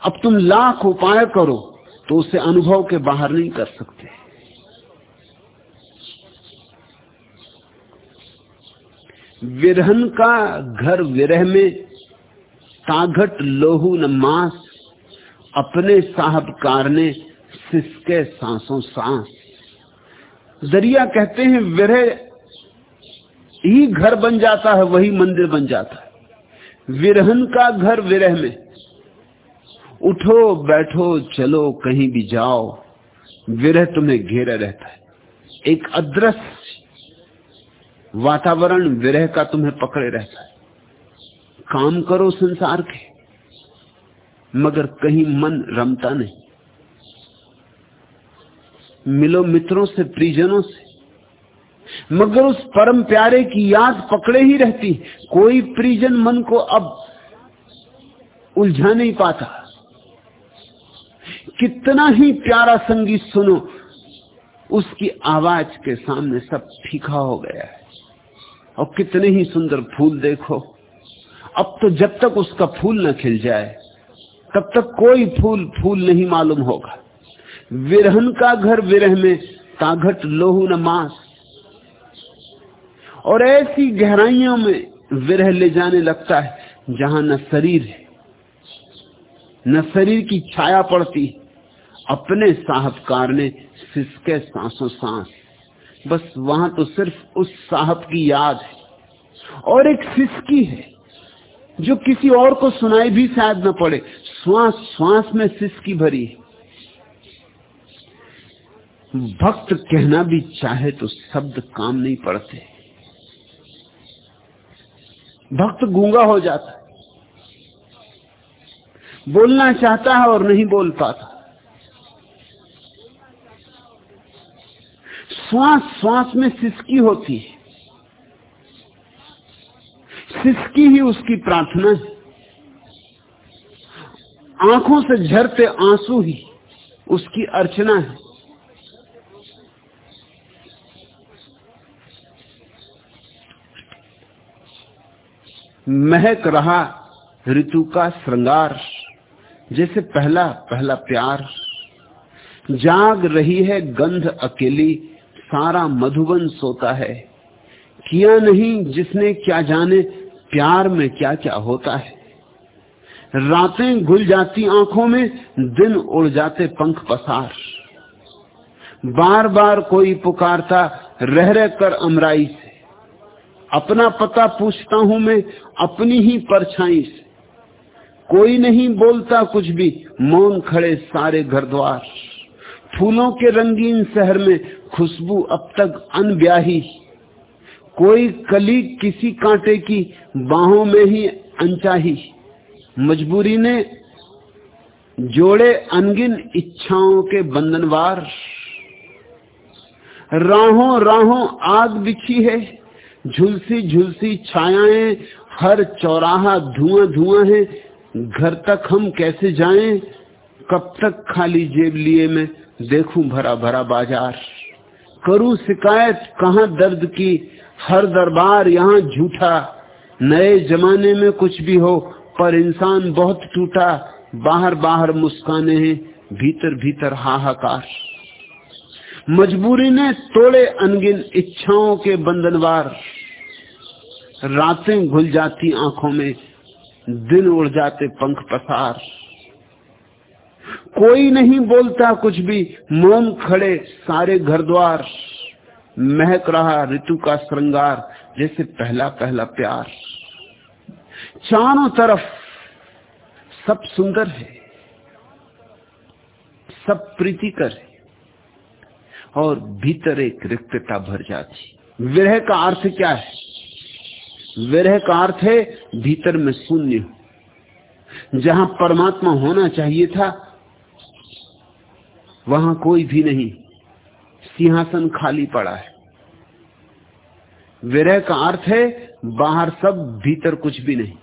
अब तुम लाख उपाय करो तो उसे अनुभव के बाहर नहीं कर सकते। विरहन का घर विरह में ताघट लोहू न मास, अपने साहबकार ने सिसके सांसों सांस। दरिया कहते हैं, विरह ही घर बन जाता है, वही मंदिर बन जाता है। विरहन का घर विरह में, उठो, बैठो, चलो, कहीं भी जाओ, विरह तुम्हें घेरा रहता है। एक अदृश्य वातावरण विरह का तुम्हें पकड़े रहता है। काम करो संसार के, मगर कहीं मन रमता नहीं। मिलो मित्रों से परिजनों से, मगर उस परम प्यारे की याद पकड़े ही रहती। कोई परिजन मन को अब उलझा नहीं पाता। कितना ही प्यारा संगीत सुनो, उसकी आवाज़ के सामने सब फीका हो गया है। और कितने ही सुंदर फूल देखो। अब तो जब तक उसका फूल न खिल जाए, तब तक कोई फूल फूल नहीं मालूम होगा। विरहन का घर, विरह में ताघट लोहू न मास। और ऐसी गहराइयों में विरह ले जाने लगता है, जहाँ न शरीर है। न शरीर की छाया पड़ती, अपने साहबकार ने सिसके सांसों सांस। बस वहाँ तो सिर्फ़ उस साहब की याद है। और एक सिसकी है, जो किसी और को सुनाई भी शायद न पड़े। श्वास श्वास में सिसकी भरी है। भक्त कहना भी चाहे तो शब्द काम नहीं पड़ते। भक्त गूँगा हो जाता बोलना चाहता है और नहीं बोल पाता। श्वास श्वास में सिसकी होती है। सिसकी ही उसकी प्रार्थना है। आँखों से झरते आँसू ही उसकी अर्चना है। महक रहा ऋतु का श्रृंगार, जैसे पहला पहला प्यार। जाग रही है गंध अकेली सारा मधुबन सोता है। किया नहीं जिसने क्या जाने, प्यार में क्या क्या होता है। रातें घुल जाती आँखों में, दिन उड़ जाते पंख पसार। बार बार कोई पुकारता, रह रह कर अमराई से। अपना पता पूछता हूँ मैं, अपनी ही परछाई से। कोई नहीं बोलता कुछ भी, मौन खड़े सारे घर द्वार। फूलों के रंगीन शहर में खुशबू अब तक अनब्याही। कोई कली किसी कांटे की बाहों में ही अनचाही। मजबूरी ने जोड़े अनगिन इच्छाओं के बंधनवार। राहों राहों आग बिछी है। झुलसी झुलसी छायाएँ, हर चौराहा धुआँ धुआँ है। घर तक हम कैसे जाएँ? कब तक खाली जेब लिए मैं? देखूँ भरा भरा बाज़ार। करूँ शिकायत, कहाँ दर्द की? हर दरबार यहाँ झूठा। नए जमाने में कुछ भी हो, पर इंसान बहुत टूटा। बाहर बाहर मुस्काने हैं, भीतर भीतर हाहाकार। मजबूरी ने तोड़े अनगिन इच्छाओं के बंधनवार। रातें घुल जाती आँखों में, दिन उड़ जाते पंख पसार। कोई नहीं बोलता कुछ भी। मौन खड़े, सारे घर द्वार महक रहा ऋतु का श्रृंगार, जैसे पहला पहला प्यार। चारों तरफ़ सब सुंदर है, सब प्रीतिकर है, और भीतर एक रिक्तता भर जाती। विरह का अर्थ क्या है? विरह का अर्थ है, भीतर में शून्य हो। जहाँ परमात्मा होना चाहिए था वहाँ कोई भी नहीं। सिंहासन खाली पड़ा है। विरह का अर्थ है, बाहर सब, भीतर कुछ भी नहीं।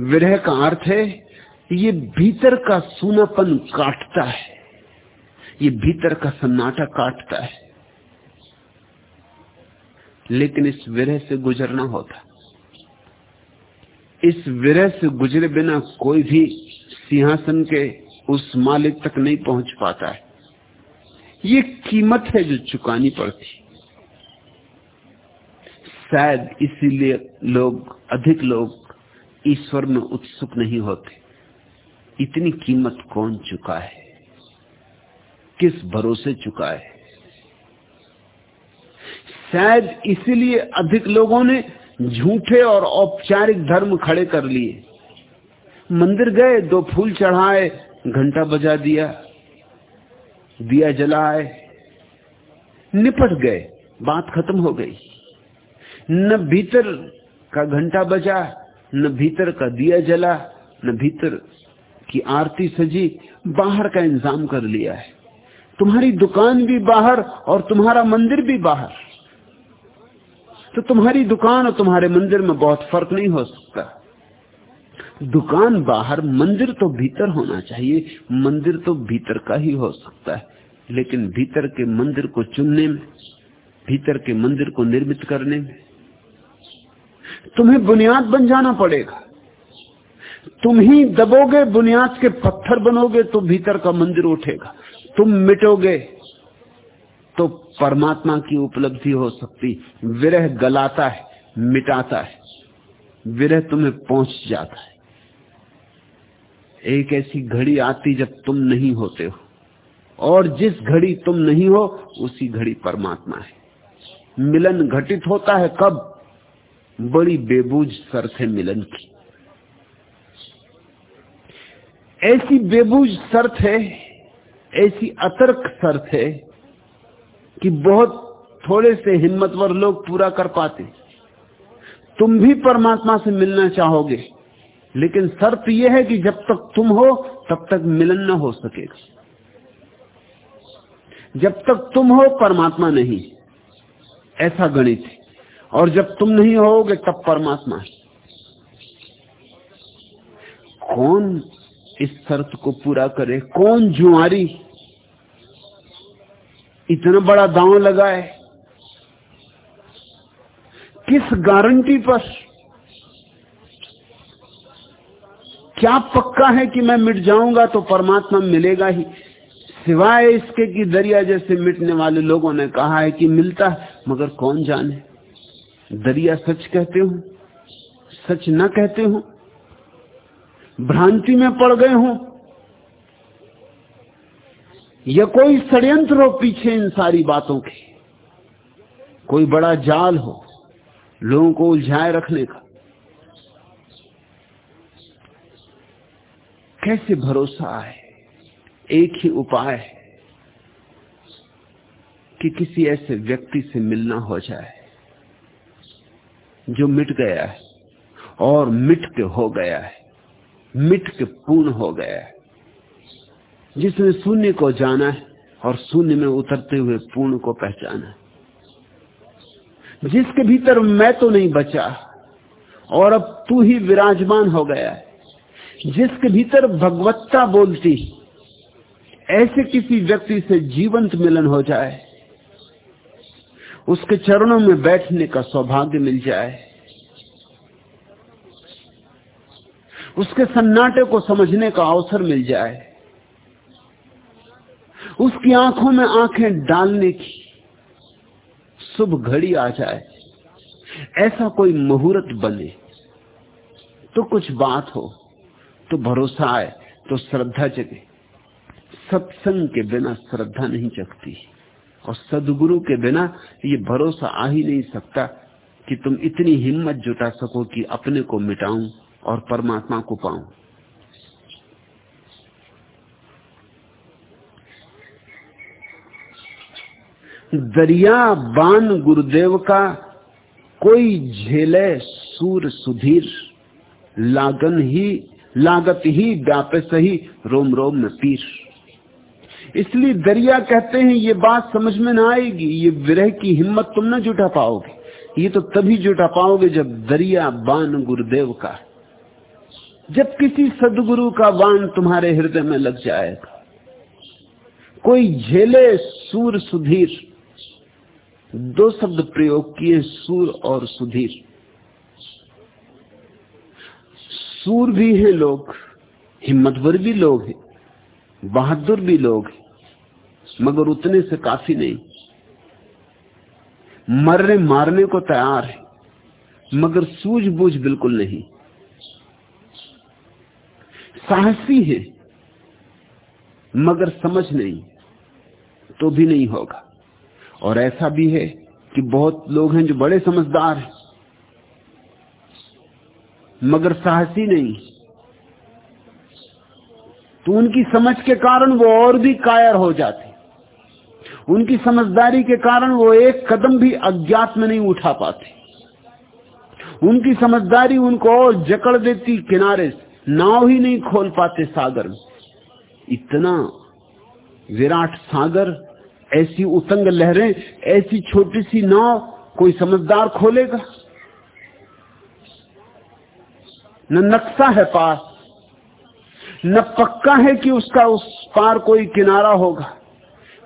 विरह का अर्थ है, ये भीतर का सूनापन काटता है। ये भीतर का सन्नाटा काटता है। लेकिन इस विरह से गुजरना होता। इस विरह से गुजरे बिना कोई भी सिंहासन के उस मालिक तक नहीं पहुँच पाता है। ये कीमत है जो चुकानी पड़ती। शायद इसीलिए लोग, अधिक लोग ईश्वर में उत्सुक नहीं होते। इतनी कीमत कौन चुका है? किस भरोसे चुका है? शायद इसीलिए अधिक लोगों ने झूठे और औपचारिक धर्म खड़े कर लिए। मंदिर गए, दो फूल चढ़ाए घंटा बजा दिया दिया जलाए निपट गए, बात खत्म हो गई। न भीतर का घंटा बजा, न भीतर का दिया जला, न भीतर की आरती सजी, बाहर का इंतज़ाम कर लिया है। तुम्हारी दुकान भी बाहर और तुम्हारा मंदिर भी बाहर। तो तुम्हारी दुकान और तुम्हारे मंदिर में बहुत फ़र्क नहीं हो सकता। दुकान बाहर, मंदिर तो भीतर होना चाहिए। मंदिर तो भीतर का ही हो सकता है। लेकिन भीतर के मंदिर को चुनने में, भीतर के मंदिर को निर्मित करने में तुम्हें बुनियाद बन जाना पड़ेगा। तुम ही दबोगे, बुनियाद के पत्थर बनोगे तो भीतर का मंदिर उठेगा। तुम मिटोगे तो परमात्मा की उपलब्धि हो सकती। विरह गलाता है, मिटाता है। विरह तुम्हें पहुँच जाता है। एक ऐसी घड़ी आती जब तुम नहीं होते हो। और जिस घड़ी तुम नहीं हो, उसी घड़ी परमात्मा है। मिलन घटित होता है कब? बड़ी बेबूझ शर्त है मिलन की। ऐसी बेबूझ शर्त है ऐसी अतर्क शर्त है कि बहुत थोड़े से हिम्मतवर लोग पूरा कर पाते। तुम भी परमात्मा से मिलना चाहोगे। लेकिन शर्त यह है कि जब तक तुम हो, तब तक मिलन न हो सकेगा जब तक तुम हो, परमात्मा नहीं। ऐसा गणित है। और जब तुम नहीं होगे, तब परमात्मा है। कौन इस शर्त को पूरा करे? कौन जुआरी? इतना बड़ा दांव लगाए। किस गारंटी पर? क्या पक्का है कि मैं मिट जाऊँगा तो परमात्मा मिलेगा ही? सिवाय इसके कि दरिया जैसे मिटने वाले लोगों ने कहा है कि मिलता है, मगर कौन जाने? दरिया सच कहते हो, सच न कहते हो? भ्रांति में पड़ गए हो? या कोई षड्यंत्र हो पीछे इन सारी बातों के? कोई बड़ा जाल हो, लोगों को उलझाए रखने का? कैसे भरोसा आए एक ही उपाय है कि किसी ऐसे व्यक्ति से मिलना हो जाए जो मिट गया है और मिट के हो गया है, मिट के पूर्ण हो गया है। जिसने शून्य को जाना है और शून्य में उतरते हुए पूर्ण को पहचाना है। जिसके भीतर मैं तो नहीं बचा और अब तू ही विराजमान हो गया है। जिसके भीतर भगवत्ता बोलती, ऐसे किसी व्यक्ति से जीवंत मिलन हो जाए, उसके चरणों में बैठने का सौभाग्य मिल जाए, उसके सन्नाटे को समझने का अवसर मिल जाए, उसकी आँखों में आँखें डालने की शुभ घड़ी आ जाए, ऐसा कोई मुहूर्त बने तो कुछ बात हो। तो भरोसा आए तो श्रद्धा जगे। सत्संग के बिना श्रद्धा नहीं जगती। और सदगुरु के बिना ये भरोसा आ ही नहीं सकता कि तुम इतनी हिम्मत जुटा सको कि अपने को मिटाऊं और परमात्मा को पाऊँ। दरिया बान गुरुदेव का कोई झेले सूर सुधीर, लागन ही लागत ही व्यापे सही रोम रोम में पीर। इसलिए दरिया कहते हैं, ये बात समझ में ना आएगी, ये विरह की हिम्मत तुम ना जुटा पाओगे। ये तो तभी जुटा पाओगे जब दरिया बान गुरुदेव का। जब किसी सदगुरु का बाण तुम्हारे हृदय में लग जाएगा। कोई झेले सूर सुधीर, दो शब्द प्रयोग किए सूर और सुधीर। सूर भी हैं लोग, हिम्मतवर भी लोग हैं, बहादुर भी लोग हैं, मगर उतने से काफ़ी नहीं। मरने मारने को तैयार है, मगर सूझबूझ बिल्कुल नहीं। साहसी है, मगर समझ नहीं तो भी नहीं होगा। और ऐसा भी है कि बहुत लोग हैं जो बड़े समझदार हैं मगर साहसी नहीं। तो उनकी समझ के कारण वो और भी कायर हो जाते। उनकी समझदारी के कारण वो एक कदम भी अज्ञात में नहीं उठा पाते। उनकी समझदारी उनको और जकड़ देती किनारे नाव ही नहीं खोल पाते सागर में। इतना विराट सागर, ऐसी उतंग लहरें, ऐसी छोटी सी नाव, कोई समझदार खोलेगा? न नक्शा है पास न पक्का है कि उसका उस पार कोई किनारा होगा,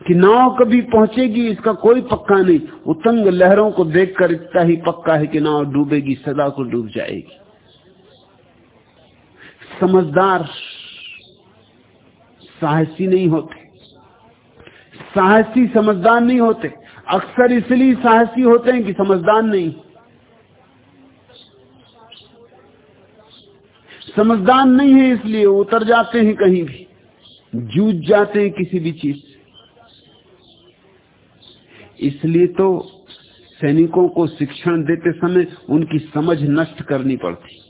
कि नाव कभी पहुंचेगी, इसका कोई पक्का नहीं। उतंग लहरों को देखकर इतना ही पक्का है कि नाव डूबेगी, सदा को डूब जाएगी। समझदार साहसी नहीं होते। साहसी समझदार नहीं होते। अक्सर इसलिए साहसी होते हैं कि समझदार नहीं। समझदार नहीं है इसलिए उतर जाते हैं कहीं भी। जूझ जाते हैं किसी भी चीज़ इसलिए तो सैनिकों को शिक्षण देते समय उनकी समझ नष्ट करनी पड़ती।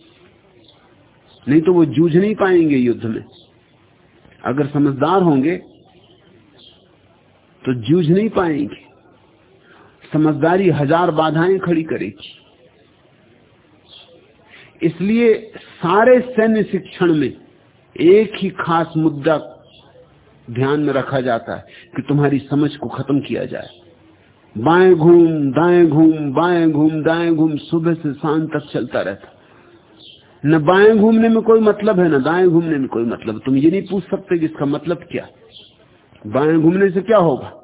नहीं तो वो जूझ नहीं पाएँगे युद्ध में। अगर समझदार होंगे तो जूझ नहीं पाएँगे। समझदारी हज़ार बाधाएँ खड़ी करेगी। इसलिए सारे सैन्य शिक्षण में एक ही खास मुद्दा ध्यान में रखा जाता है कि तुम्हारी समझ को खत्म किया जाए। बाएँ घूम, दाएँ घूम, बाएँ घूम, दाएँ घूम, सुबह से शाम तक चलता रहता। न बाएँ घूमने में कोई मतलब है, न दाएँ घूमने में कोई मतलब। तुम ये नहीं पूछ सकते कि इसका मतलब क्या। बाएँ घूमने से क्या होगा?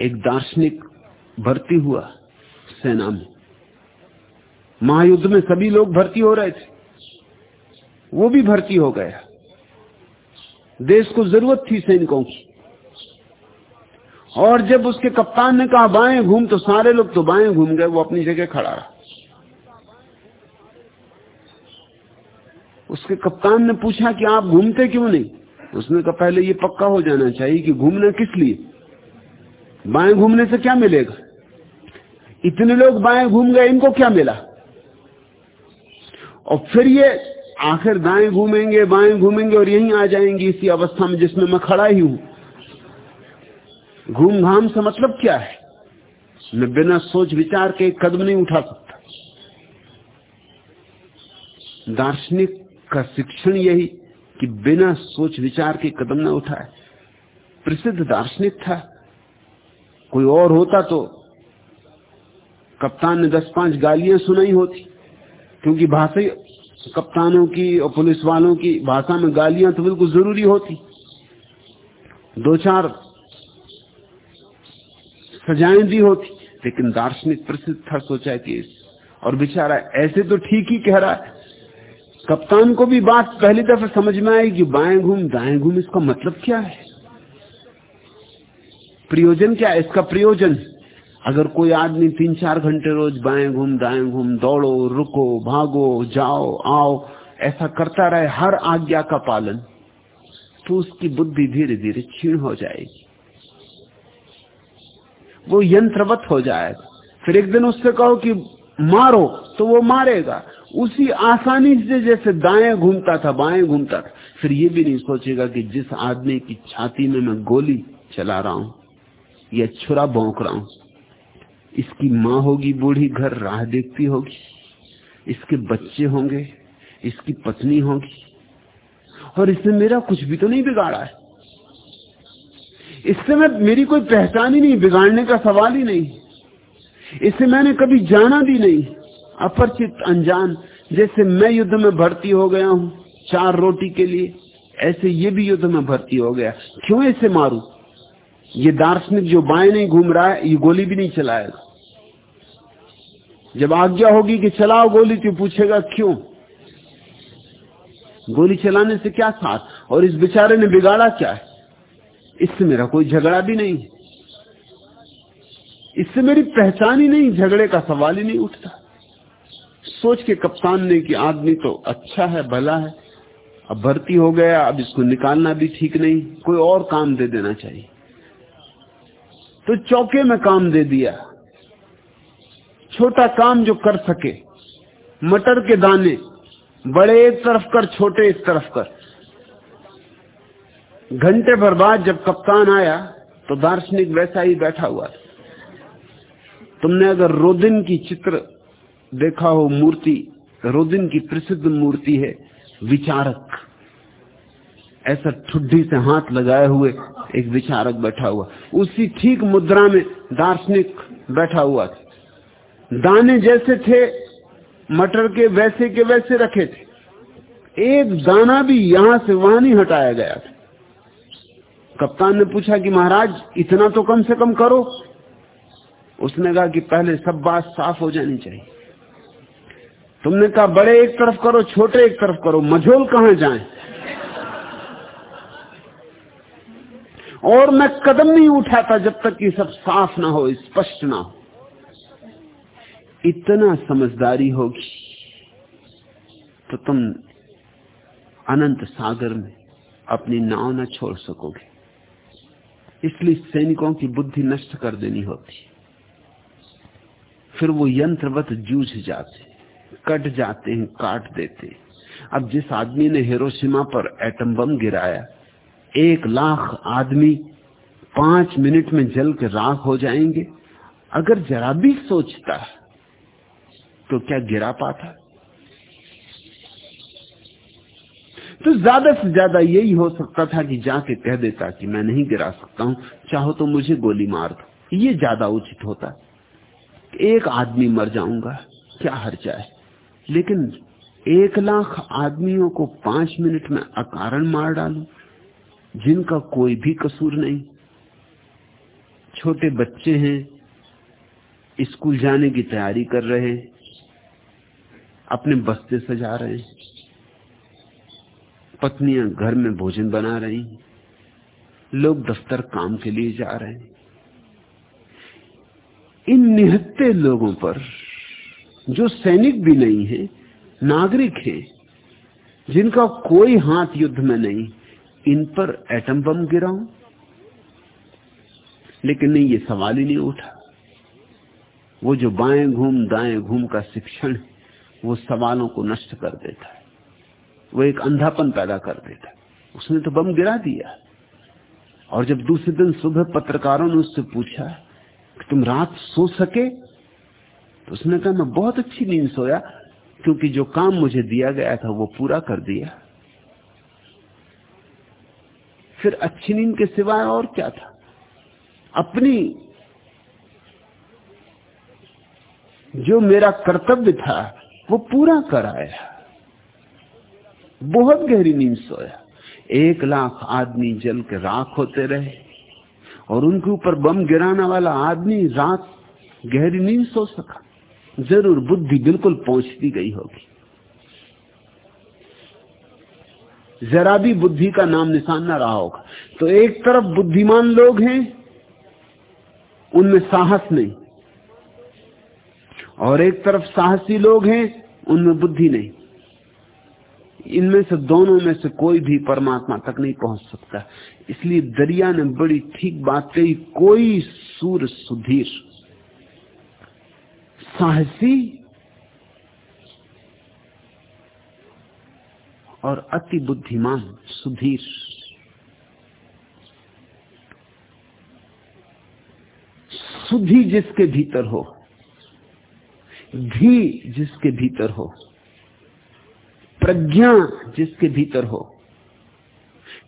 एक दार्शनिक भर्ती हुआ सेना में। महायुद्ध में सभी लोग भर्ती हो रहे थे। वो भी भर्ती हो गया। देश को ज़रूरत थी सैनिकों की। और जब उसके कप्तान ने कहा, बाएँ घूम तो सारे लोग तो बाएँ घूम गए, वो अपनी जगह खड़ा रहा। उसके कप्तान ने पूछा कि आप घूमते क्यों नहीं? उसने कहा, पहले ये पक्का हो जाना चाहिए कि घूमना किस लिए? बाएँ घूमने से क्या मिलेगा? इतने लोग बाएँ घूम गए, इनको क्या मिला? और फिर ये आखिर दाएँ घूमेंगे, बाएँ घूमेंगे और यहीं आ जाएँगे इसी अवस्था में जिसमें मैं खड़ा ही हूँ। घूम घाम से मतलब क्या है? मैं बिना सोच विचार के कदम नहीं उठा सकता। दार्शनिक का शिक्षण यही कि बिना सोच विचार के कदम न उठाए। प्रसिद्ध दार्शनिक था। कोई और होता तो कप्तान ने दस पाँच गालियाँ सुनाई होती। क्योंकि भाषा कप्तानों की और पुलिस वालों की भाषा में गालियाँ तो बिल्कुल ज़रूरी होती। दो चार सजाएँ भी होती, लेकिन दार्शनिक प्रसिद्ध था, सोचा कि और बेचारा ऐसे तो ठीक ही कह रहा है। कप्तान को भी बात पहली दफ़ा समझ में आई कि बाएँ घूम, दाएँ घूम, इसका मतलब क्या है? प्रयोजन क्या है? इसका प्रयोजन अगर कोई आदमी तीन चार घंटे रोज बाएँ घूम, दाएँ घूम, दौड़ो, रुको, भागो, जाओ, आओ, ऐसा करता रहे, हर आज्ञा का पालन तो उसकी बुद्धि धीरे धीरे क्षीण हो जाएगी। वो यंत्रवत हो जाएगा। फिर एक दिन उससे कहो कि मारो तो वो मारेगा। उसी आसानी से जैसे दाएँ घूमता था, बाएँ घूमता था। फिर ये भी नहीं सोचेगा कि जिस आदमी की छाती में मैं गोली चला रहा हूँ या छुरा भोंक रहा हूँ इसकी माँ होगी, बूढ़ी घर राह देखती होगी, इसके बच्चे होंगे, इसकी पत्नी होगी, और इसने मेरा कुछ भी तो नहीं बिगाड़ा है। इससे मैं, मेरी कोई पहचान ही नहीं, बिगाड़ने का सवाल ही नहीं। इसे मैंने कभी जाना भी नहीं। अपरिचित, अनजान, जैसे मैं युद्ध में भर्ती हो गया हूँ, चार रोटी के लिए, ऐसे ये भी युद्ध में भर्ती हो गया। क्यों इसे मारू? ये दार्शनिक जो बाएँ नहीं घूम रहा है, ये गोली भी नहीं चलाएगा। जब आज्ञा होगी कि चलाओ गोली तो पूछेगा क्यों? गोली चलाने से क्या साथ और इस बेचारे ने बिगाड़ा क्या है? इससे मेरा कोई झगड़ा भी नहीं। इससे मेरी पहचान ही नहीं, झगड़े का सवाल ही नहीं उठता। सोच के कप्तान ने कि आदमी तो अच्छा है, भला है। अब भर्ती हो गया, अब इसको निकालना भी ठीक नहीं। कोई और काम दे देना चाहिए। तो चौके में काम दे दिया। छोटा काम जो कर सके। मटर के दाने बड़े एक तरफ़ कर, छोटे एक तरफ़ कर। घंटे भर बाद जब कप्तान आया तो दार्शनिक वैसा ही बैठा हुआ था। तुमने अगर रोदिन की चित्र देखा हो, मूर्ति, रोदिन की प्रसिद्ध मूर्ति है, विचारक। ऐसा ठुड्डी से हाथ लगाए हुए एक विचारक बैठा हुआ। उसी ठीक मुद्रा में दार्शनिक बैठा हुआ था। दाने जैसे थे, मटर के वैसे के वैसे रखे थे। एक दाना भी यहाँ से वहाँ नहीं हटाया गया था। कप्तान ने पूछा कि महाराज, इतना तो कम से कम करो। उसने कहा कि पहले सब बात साफ़ हो जानी चाहिए। तुमने कहा, बड़े एक तरफ़ करो, छोटे एक तरफ़ करो, मझोल कहाँ जाए? और मैं कदम नहीं उठाता जब तक कि सब साफ़ ना हो, स्पष्ट ना हो। इतना समझदारी होगी तो तुम अनंत सागर में अपनी नाव न छोड़ सकोगे। इसलिए सैनिकों की बुद्धि नष्ट कर देनी होती। फिर वो यंत्रवत जूझ जाते, कट जाते हैं काट देते। अब जिस आदमी ने हिरोशिमा पर एटम बम गिराया, एक लाख आदमी पाँच मिनट में जल के राख हो जाएँगे। अगर जरा भी सोचता तो क्या गिरा पाता तो ज़्यादा से ज़्यादा यही हो सकता था कि जाके कह देता कि मैं नहीं गिरा सकता हूँ, चाहो तो मुझे गोली मार दो। ये ज़्यादा उचित होता। एक आदमी मर जाऊँगा, क्या हर जाए? लेकिन एक लाख आदमियों को पाँच मिनट में अकारण मार डालू, जिनका कोई भी कसूर नहीं। छोटे बच्चे हैं, स्कूल जाने की तैयारी कर रहे हैं अपने बस्ते सजा रहे हैं। पत्नियाँ घर में भोजन बना रही हैं। लोग दफ्तर काम के लिए जा रहे हैं। इन निहत्ते लोगों पर जो सैनिक भी नहीं है, नागरिक है, जिनका कोई हाथ युद्ध में नहीं, इन पर एटम बम गिराऊं। लेकिन नहीं, ये सवाल ही नहीं उठा। वो जो बाएँ घूम, दाएँ घूम का शिक्षण वो सवालों को नष्ट कर देता है। वो एक अंधापन पैदा कर देता है। उसने तो बम गिरा दिया। और जब दूसरे दिन सुबह पत्रकारों ने उससे पूछा कि तुम रात सो सके तो उसने कहा, मैं बहुत अच्छी नींद सोया, क्योंकि जो काम मुझे दिया गया था वो पूरा कर दिया। फिर अच्छी नींद के सिवाय और क्या था? अपनी जो मेरा कर्तव्य था वो पूरा कराया बहुत गहरी नींद सोया। एक लाख आदमी जल के राख होते रहे और उनके ऊपर बम गिराने वाला आदमी रात गहरी नींद सो सका। ज़रूर बुद्धि बिल्कुल पहुँचती गई होगी। जरा भी बुद्धि का नाम निशान ना रहा होगा। तो एक तरफ़ बुद्धिमान लोग हैं, उनमें साहस नहीं। और एक तरफ़ साहसी लोग हैं, उनमें बुद्धि नहीं। इनमें से दोनों में से कोई भी परमात्मा तक नहीं पहुँच सकता। इसलिए दरिया ने बड़ी ठीक बात कही, कोई सूर सुधीर। साहसी और अति बुद्धिमान सुधीर। सुधि जिसके भीतर हो। भी जिसके भीतर हो, प्रज्ञा जिसके भीतर हो,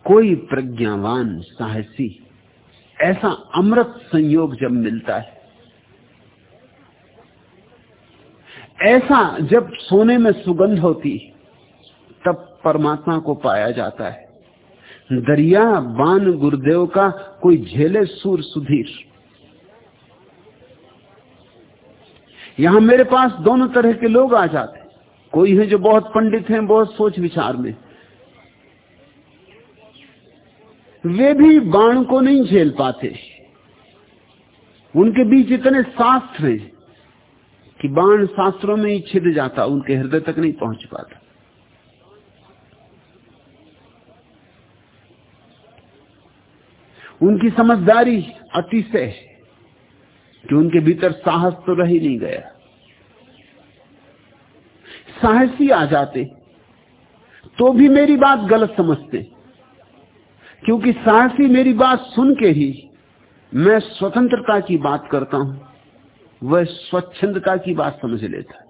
कोई प्रज्ञावान, साहसी, ऐसा अमृत संयोग जब मिलता है, ऐसा जब सोने में सुगंध होती, तब परमात्मा को पाया जाता है। दरिया बान गुरुदेव का कोई झेले सूर सुधीर यहाँ मेरे पास दोनों तरह के लोग आ जाते कोई है जो बहुत पंडित हैं, बहुत सोच विचार में। वे भी बाण को नहीं झेल पाते। उनके बीच इतने शास्त्र हैं कि बाण शास्त्रों में ही छिद जाता, उनके हृदय तक नहीं पहुँच पाता। उनकी समझदारी अतिशय कि उनके भीतर साहस तो रह ही नहीं गया। साहसी आ जाते। तो भी मेरी बात गलत समझते। क्योंकि साहसी मेरी बात सुन के ही मैं स्वतंत्रता की बात करता हूँ, वह स्वच्छंदता की बात समझ लेता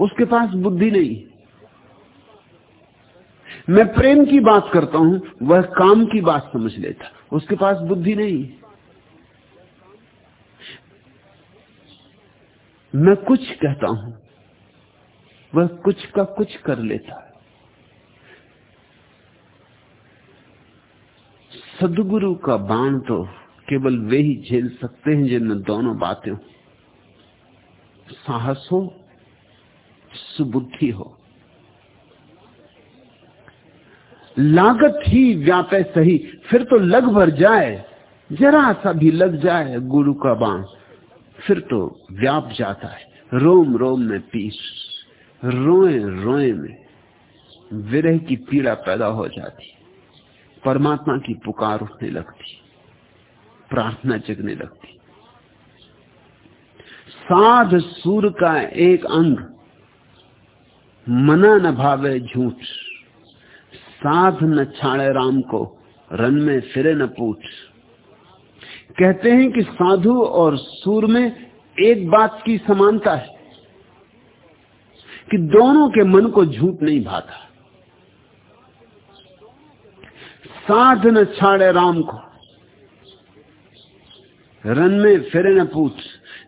उसके पास बुद्धि नहीं। मैं प्रेम की बात करता हूँ, वह काम की बात समझ लेता। उसके पास बुद्धि नहीं। मैं कुछ कहता हूँ, वह कुछ का कुछ कर लेता है। सदगुरु का बाण तो केवल वे ही झेल सकते हैं जिनमें दोनों बातें हो। साहस हो सुबुद्धि हो। लागत ही व्यापे सही, फिर तो लग भर जाए, जरा सा भी लग जाए गुरु का बाण। फिर तो व्याप जाता है। रोम रोम में पीस, रोए रोए में विरह की पीड़ा पैदा हो जाती। परमात्मा की पुकार उठने लगती, प्रार्थना जगने लगती। साध सूर का एक अंग मना न भावे झूठ, साध न छाड़े राम को, रन में फिरे न पूछ कहते हैं कि साधु और सूर में एक बात की समानता है कि दोनों के मन को झूठ नहीं भाता। साध न छाड़े राम को। रन में फिरे न पूछ,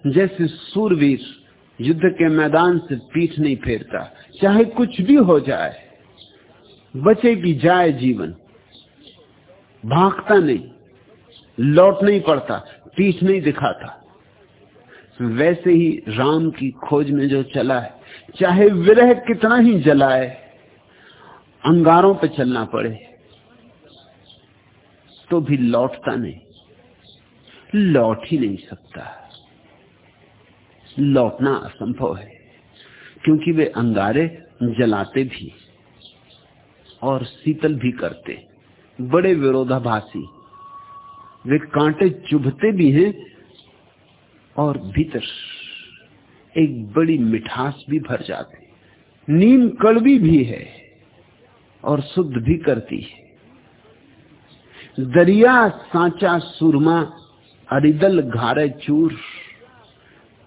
जैसे सूरवीर युद्ध के मैदान से पीठ नहीं फेरता, चाहे कुछ भी हो जाए, बचे की जाए जीवन, भागता नहीं। लौट नहीं पड़ता, पीठ नहीं दिखाता। वैसे ही राम की खोज में जो चला है, चाहे विरह कितना ही जलाए, अंगारों पे चलना पड़े तो भी लौटता नहीं। लौट ही नहीं सकता। लौटना असंभव है, क्योंकि वे अंगारे जलाते भी और शीतल भी करते। बड़े विरोधाभासी वे कांटे चुभते भी हैं और भीतर एक बड़ी मिठास भी भर जाती नीम कड़वी भी है और शुद्ध भी करती है। दरिया सांचा सुरमा, अरिदल घारे चूर,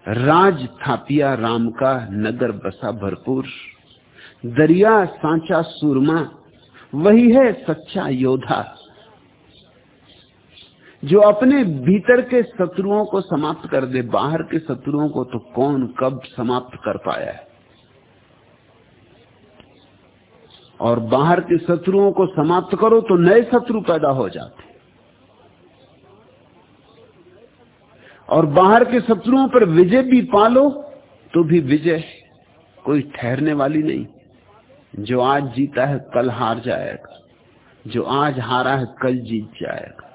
राज थापिया राम का नगर बसा भरपूर। दरिया सांचा सुरमा, वही है सच्चा योद्धा। जो अपने भीतर के शत्रुओं को समाप्त कर दे, बाहर के शत्रुओं को तो कौन कब समाप्त कर पाया है? और बाहर के शत्रुओं को समाप्त करो तो नए शत्रु पैदा हो जाते और बाहर के शत्रुओं पर विजय भी पालो तो भी विजय कोई ठहरने वाली नहीं। जो आज जीता है, कल हार जाएगा। जो आज हारा है, कल जीत जाएगा।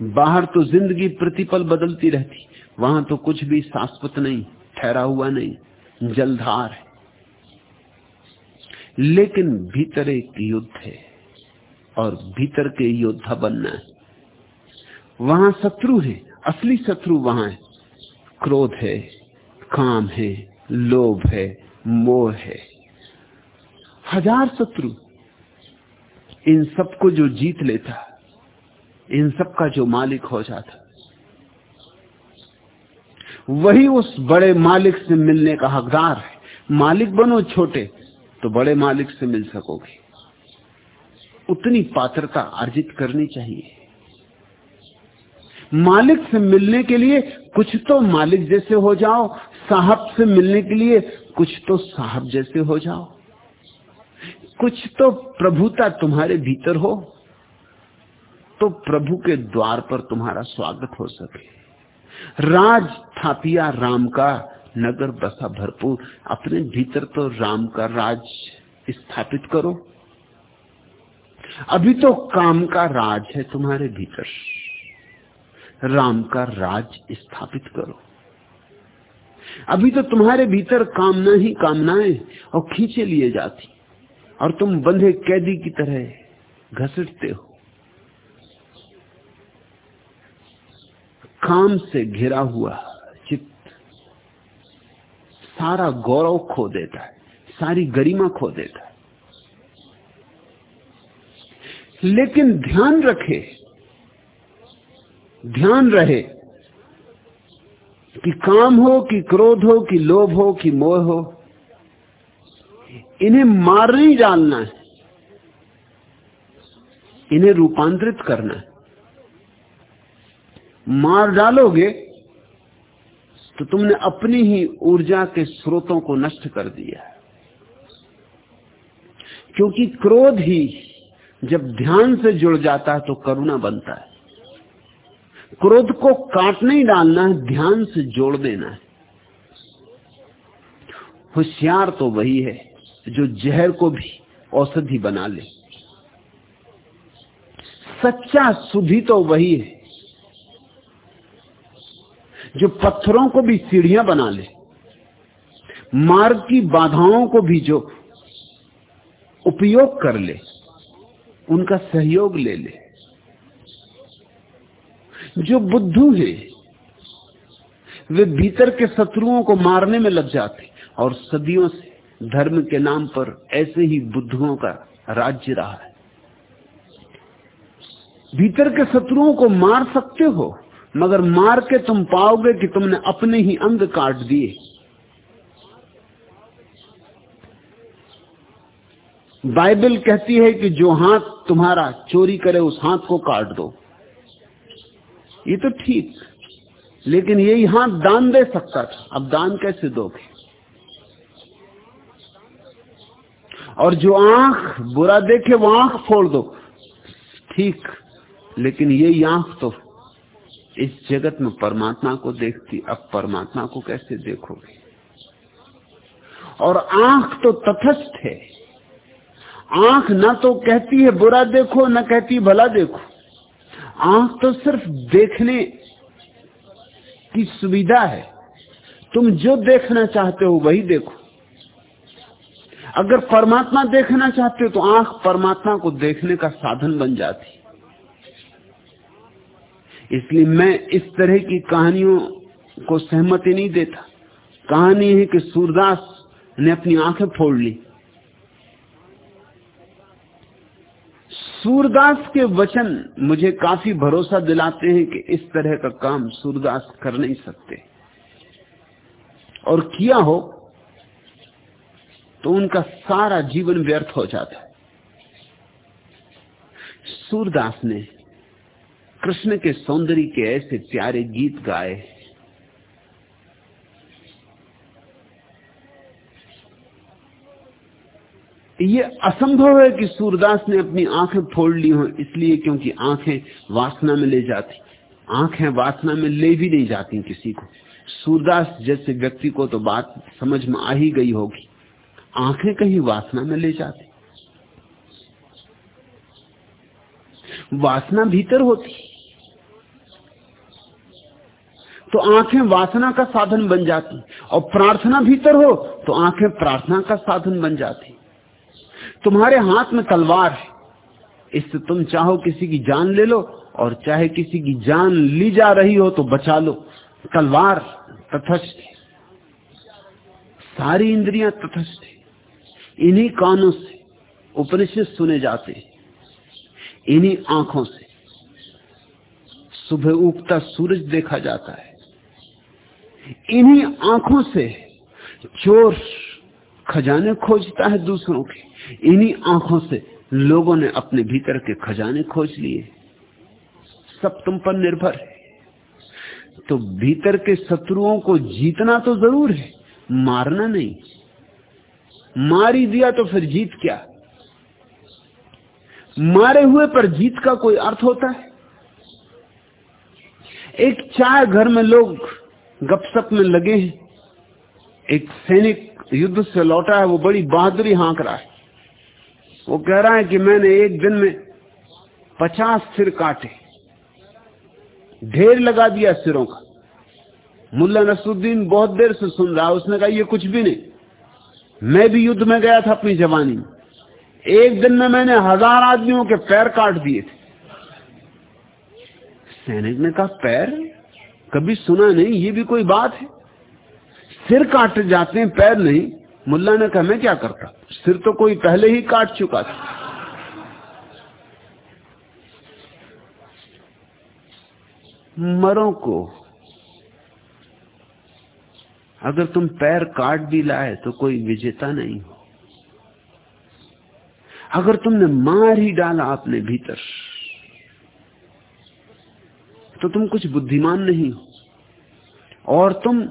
बाहर तो ज़िंदगी प्रतिपल बदलती रहती, वहाँ तो कुछ भी शाश्वत नहीं, ठहरा हुआ नहीं, जलधार है। लेकिन भीतर एक युद्ध है और भीतर के योद्धा बनना है। वहाँ शत्रु है, असली शत्रु वहाँ है। क्रोध है, काम है, लोभ है, मोह है। हज़ार शत्रु, इन सबको जो जीत लेता इन सब का जो मालिक हो जाता वही उस बड़े मालिक से मिलने का हकदार है। मालिक बनो छोटे तो बड़े मालिक से मिल सकोगे। उतनी पात्रता अर्जित करनी चाहिए। मालिक से मिलने के लिए कुछ तो मालिक जैसे हो जाओ, साहब से मिलने के लिए कुछ तो साहब जैसे हो जाओ। कुछ तो प्रभुता तुम्हारे भीतर हो। तो प्रभु के द्वार पर तुम्हारा स्वागत हो सके। राज थापिया राम का नगर बसा भरपूर। अपने भीतर तो राम का राज स्थापित करो। अभी तो काम का राज है तुम्हारे भीतर। राम का राज स्थापित करो। अभी तो तुम्हारे भीतर कामना ही कामनाएँ और खींचे लिए जाती। और तुम बंधे कैदी की तरह घसटते हो। काम से घिरा हुआ चित्त सारा गौरव खो देता है, सारी गरिमा खो देता है। लेकिन ध्यान रखे, ध्यान रहे कि काम हो, कि क्रोध हो, कि लोभ हो, कि मोह हो, इन्हें मार नहीं डालना है, इन्हें रूपांतरित करना है। मार डालोगे तो तुमने अपनी ही ऊर्जा के स्रोतों को नष्ट कर दिया क्योंकि क्रोध ही जब ध्यान से जुड़ जाता है तो करुणा बनता है। क्रोध को काट नहीं डालना है, ध्यान से जोड़ देना है। होशियार तो वही है जो जहर को भी औषधि बना ले। सच्चा सुधी तो वही है जो पत्थरों को भी सीढ़ियाँ बना ले, मार्ग की बाधाओं को भी जो उपयोग कर ले, उनका सहयोग ले ले। जो बुद्धू है, वे भीतर के शत्रुओं को मारने में लग जाते और सदियों से धर्म के नाम पर ऐसे ही बुद्धुओं का राज्य रहा है। भीतर के शत्रुओं को मार सकते हो मगर मार के तुम पाओगे कि तुमने अपने ही अंग काट दिए। बाइबल कहती है कि जो हाथ तुम्हारा चोरी करे, उस हाथ को काट दो। ये तो ठीक, लेकिन यही हाथ दान दे सकता था। अब दान कैसे दोगे? और जो आँख बुरा देखे, वो आँख फोड़ दो। ठीक, लेकिन यही आँख तो इस जगत में परमात्मा को देखती, अब परमात्मा को कैसे देखोगे? और आँख तो तथस्थ है। आँख ना तो कहती है, बुरा देखो, न कहती भला देखो। आँख तो सिर्फ़ देखने की सुविधा है। तुम जो देखना चाहते हो, वही देखो। अगर परमात्मा देखना चाहते हो तो आँख परमात्मा को देखने का साधन बन जाती। इसलिए मैं इस तरह की कहानियों को सहमति नहीं देता। कहानी है कि सूरदास ने अपनी आँखें फोड़ ली। सूरदास के वचन मुझे काफ़ी भरोसा दिलाते हैं कि इस तरह का काम सूरदास कर नहीं सकते। और किया हो तो उनका सारा जीवन व्यर्थ हो जाता है। सूरदास ने कृष्ण के सौंदर्य के ऐसे प्यारे गीत गाए। ये असंभव है कि सूरदास ने अपनी आँखें फोड़ ली हो, इसलिए क्योंकि आँखें वासना में ले जाती। आँखें वासना में ले भी नहीं जाती किसी को। सूरदास जैसे व्यक्ति को तो बात समझ में आ ही गई होगी। आँखें कहीं वासना में ले जाती। वासना भीतर होती। तो आँखें वासना का साधन बन जाती, और प्रार्थना भीतर हो तो आँखें प्रार्थना का साधन बन जाती। तुम्हारे हाथ में तलवार है, इससे तुम चाहो किसी की जान ले लो, और चाहे किसी की जान ली जा रही हो तो बचा लो। तलवार तथस्थ सारी इंद्रियाँ तथस्थ इन्हीं कानों से उपनिषद सुने जाते इन्हीं आँखों से सुबह उगता सूरज देखा जाता है। इन्हीं आँखों से चोर खजाने खोजता है दूसरों के। इन्हीं आँखों से लोगों ने अपने भीतर के खजाने खोज लिए। सब तुम पर निर्भर है। तो भीतर के शत्रुओं को जीतना तो ज़रूर है, मारना नहीं। मार ही दिया तो फिर जीत क्या? मारे हुए पर जीत का कोई अर्थ होता है? एक चाय घर में लोग गपसप में लगे हैं। एक सैनिक युद्ध से लौटा है, वो बड़ी बहादुरी हाँक रहा है। वो कह रहा है कि मैंने एक दिन में पचास सिर काटे, ढेर लगा दिया सिरों का। मुल्ला नसरुद्दीन बहुत देर से सुन रहा है, उसने कहा, ये कुछ भी नहीं, मैं भी युद्ध में गया था अपनी जवानी में। एक दिन में मैंने हज़ार आदमियों के पैर काट दिए थे। सैनिक ने कहा, पैर? कभी सुना नहीं, ये भी कोई बात है। सिर काट जाते हैं, पैर नहीं। मुल्ला ने कहा, मैं क्या करता? सिर तो कोई पहले ही काट चुका था। मरो को अगर तुम पैर काट भी लाए तो कोई विजेता नहीं हो। अगर तुमने मार ही डाला अपने भीतर तो तुम कुछ बुद्धिमान नहीं हो। और तुम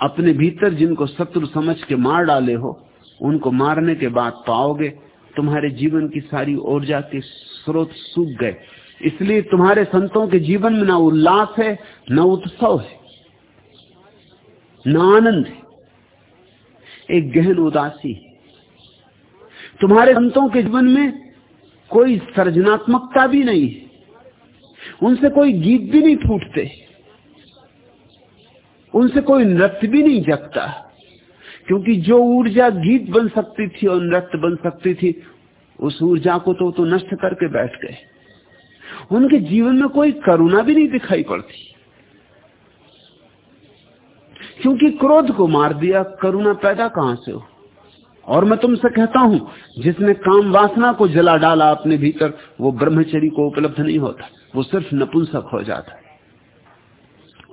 अपने भीतर जिनको शत्रु समझ के मार डाले हो, उनको मारने के बाद पाओगे, तुम्हारे जीवन की सारी ऊर्जा के स्रोत सूख गए। इसलिए तुम्हारे संतों के जीवन में ना उल्लास है, न उत्सव है, न आनंद है। एक गहन उदासी है। तुम्हारे संतों के जीवन में कोई सृजनात्मकता भी नहीं है। उनसे कोई गीत भी नहीं फूटते। उनसे कोई नृत्य भी नहीं जगता। क्योंकि जो ऊर्जा गीत बन सकती थी और नृत्य बन सकती थी उस ऊर्जा को तो, तो नष्ट करके बैठ गए। उनके जीवन में कोई करुणा भी नहीं दिखाई पड़ती। क्योंकि क्रोध को मार दिया करुणा पैदा कहाँ से हो? और मैं तुमसे कहता हूँ जिसने काम वासना को जला डाला अपने भीतर वो ब्रह्मचरी को उपलब्ध नहीं होता। वो सिर्फ़ नपुंसक हो जाता है।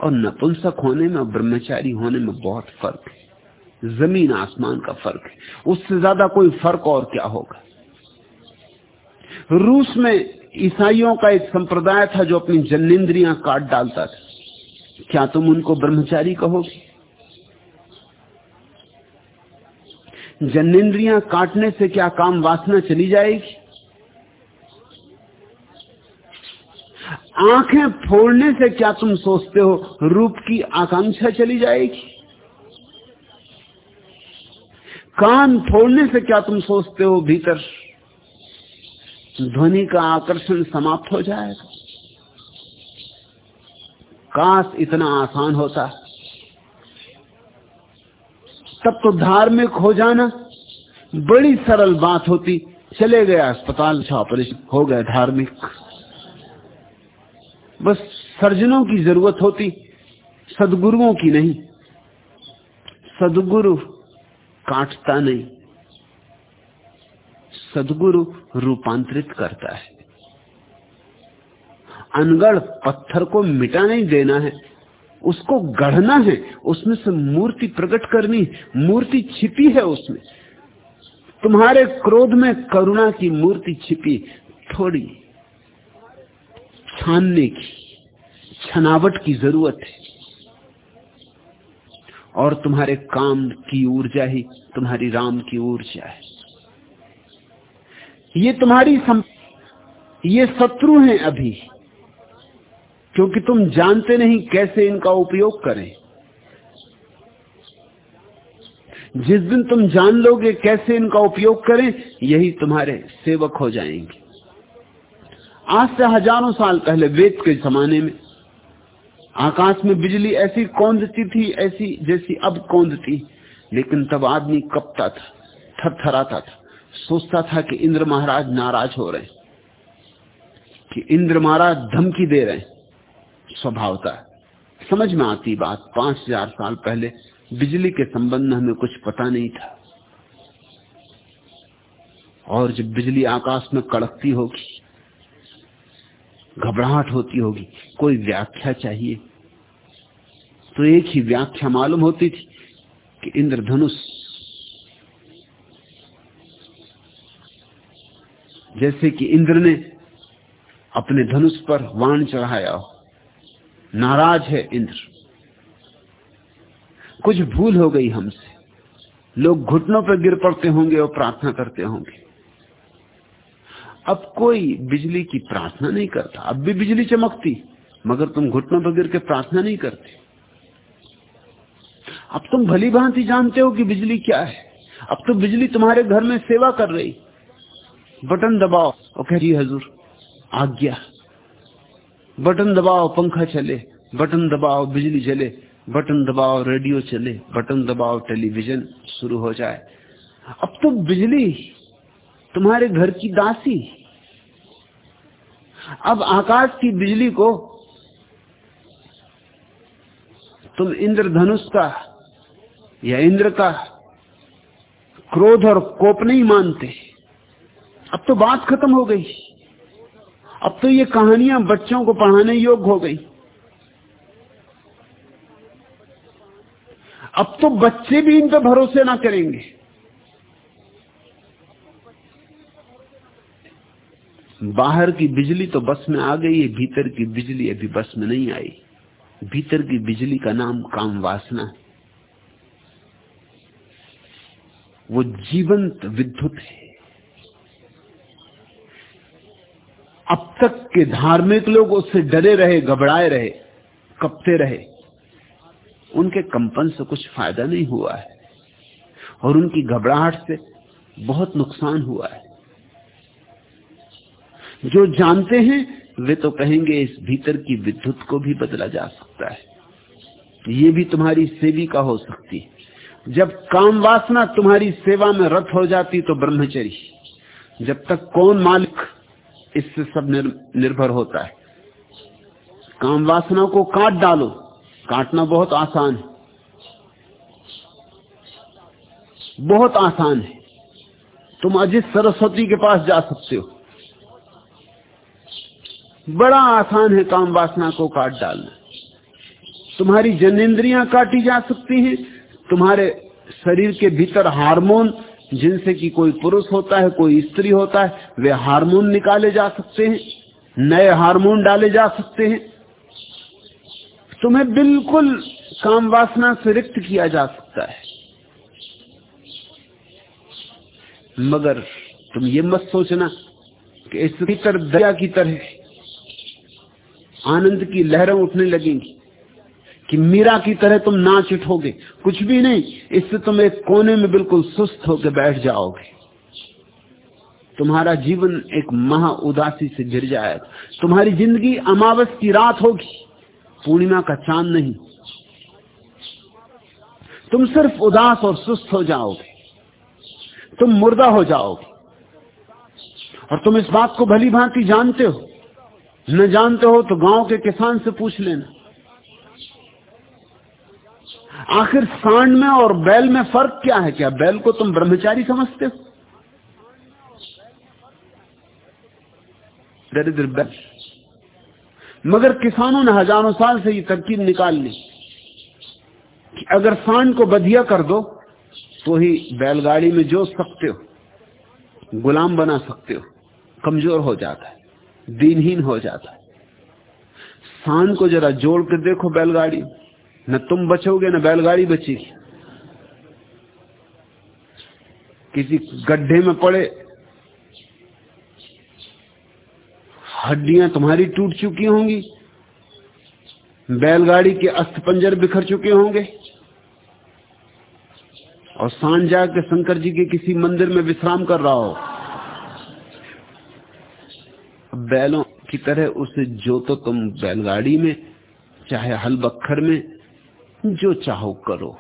और नपुंसक होने में ब्रह्मचारी होने में बहुत फ़र्क है। ज़मीन आसमान का फ़र्क है। उससे ज़्यादा कोई फ़र्क और क्या होगा? रूस में ईसाइयों का एक संप्रदाय था जो अपनी जन्नेन्द्रियाँ काट डालता था। क्या तुम उनको ब्रह्मचारी कहोगे? जन्नेन्द्रियाँ काटने से क्या काम वासना चली जाएगी? आँखें फोड़ने से क्या तुम सोचते हो रूप की आकांक्षा चली जाएगी? कान फोड़ने से क्या तुम सोचते हो भीतर? ध्वनि का आकर्षण समाप्त हो जाएगा। काश इतना आसान होता। तब तो धार्मिक हो जाना। बड़ी सरल बात होती। चले गए अस्पताल ऑपरेशन हो गए धार्मिक। बस सर्जनों की ज़रूरत होती, सदगुरुओं की नहीं। सदगुरु काटता नहीं, सदगुरु रूपांतरित करता है। अनगढ़ पत्थर को मिटा नहीं देना है, उसको गढ़ना है, उसमें से मूर्ति प्रकट करनी मूर्ति छिपी है उसमें। तुम्हारे क्रोध में करुणा की मूर्ति छिपी, थोड़ी छानने की, छनावट की ज़रूरत है। और तुम्हारे काम की ऊर्जा ही तुम्हारी राम की ऊर्जा है। ये तुम्हारी सम... ये शत्रु हैं अभी, क्योंकि तुम जानते नहीं कैसे इनका उपयोग करें। जिस दिन तुम जान लोगे कैसे इनका उपयोग करें, यही तुम्हारे सेवक हो जाएँगे। आज से हज़ारों साल पहले वेद के जमाने में, आकाश में बिजली ऐसी कौंदती थी, ऐसी जैसी अब कौंदती। लेकिन तब आदमी कपता था, थरथराता था। सोचता था कि इंद्र महाराज नाराज़ हो रहे कि इंद्र महाराज धमकी दे रहे स्वभावता समझ में आती बात, पाँच हज़ार साल पहले बिजली के संबंध में हमें कुछ पता नहीं था। और जब बिजली आकाश में कड़कती होगी घबराहट होती होगी। कोई व्याख्या चाहिए? तो एक ही व्याख्या मालूम होती थी कि इंद्रधनुष जैसे कि इंद्र ने अपने धनुष पर वाण चढ़ाया हो। नाराज़ है इंद्र। कुछ भूल हो गई हमसे। लोग घुटनों पर गिर पड़ते होंगे और प्रार्थना करते होंगे। अब कोई बिजली की प्रार्थना नहीं करता। अब भी बिजली चमकती, मगर तुम घुटनों पर गिर के प्रार्थना नहीं करते। अब तुम भली भांति जानते हो कि बिजली क्या है। अब तो बिजली तुम्हारे घर में सेवा कर रही। बटन दबाओ। और कह रही हजूर, आज्ञा। बटन दबाओ, पंखा चले, बटन दबाओ, बिजली चले, बटन दबाओ, रेडियो चले, बटन दबाओ, टेलीविज़न शुरू हो जाए। अब तो बिजली तुम्हारे घर की दासी। अब आकाश की बिजली को तुम इंद्रधनुष का या इंद्र का क्रोध और कोप नहीं मानते। अब तो बात खत्म हो गई। अब तो ये कहानियाँ बच्चों को पढ़ाने योग्य हो गई। अब तो बच्चे भी इन पर भरोसे ना करेंगे। बाहर की बिजली तो बस में आ गई है भीतर की बिजली अभी बस में नहीं आई। भीतर की बिजली का नाम काम वासना है। वो जीवंत विद्युत है। अब तक के धार्मिक लोग उससे डरे रहे, घबराए रहे, कपते रहे। उनके कंपन से कुछ फ़ायदा नहीं हुआ है। और उनकी घबराहट से बहुत नुकसान हुआ है। जो जानते हैं वे तो कहेंगे इस भीतर की विद्युत को भी बदला जा सकता है। ये भी तुम्हारी सेविका हो सकती है। जब काम वासना तुम्हारी सेवा में रथ हो जाती तो ब्रह्मचरी। जब तक कौन मालिक इससे सब निर, निर्भर होता है। काम वासना को काट डालो। काटना बहुत आसान है। बहुत आसान है। तुम अजित सरस्वती के पास जा सकते हो। बड़ा आसान है काम वासना को काट डालना। तुम्हारी जनेन्द्रियाँ काटी जा सकती हैं, तुम्हारे शरीर के भीतर हार्मोन, जिनसे कि कोई पुरुष होता है, कोई स्त्री होता है, वे हार्मोन निकाले जा सकते हैं, नए हार्मोन डाले जा सकते हैं। तुम्हें बिल्कुल काम वासना से रिक्त किया जा सकता है। मगर तुम ये मत सोचना कि इस भीतर दया की तरह आनंद की लहरें उठने लगेंगी कि मीरा की तरह तुम नाच उठोगे। कुछ भी नहीं, इससे तुम एक कोने में बिल्कुल सुस्त होकर बैठ जाओगे। तुम्हारा जीवन एक महा उदासी से गिर जाएगा। तुम्हारी ज़िंदगी अमावस की रात होगी। पूर्णिमा का चाँद नहीं। तुम सिर्फ़ उदास और सुस्त हो जाओगे। तुम मुर्दा हो जाओगे। और तुम इस बात को भली भांति जानते हो न जानते हो तो गाँव के किसान से पूछ लेना। आखिर सांड में और बैल में फ़र्क क्या है? क्या बैल को तुम ब्रह्मचारी समझते हो? दरिद्र बैल। मगर किसानों ने हज़ारों साल से ये तरकीब निकाल ली कि अगर सांड को बधिया कर दो तो ही बैलगाड़ी में जोत सकते हो, गुलाम बना सकते हो, कमज़ोर हो जाता है। दीनहीन हो जाता है। सांड को जरा जोड़ कर देखो बैलगाड़ी। न तुम बचोगे, न बैलगाड़ी बचेगी। किसी गड्ढे में पड़े, हड्डियाँ तुम्हारी टूट चुकी होंगी, बैलगाड़ी के अस्त पंजर बिखर चुके होंगे, और साँझ जाकर शंकर जी के किसी मंदिर में विश्राम कर रहा हो। बैलों की तरह उसे जो तो तुम बैलगाड़ी में, चाहे हल बखर में, जो चाहो करो।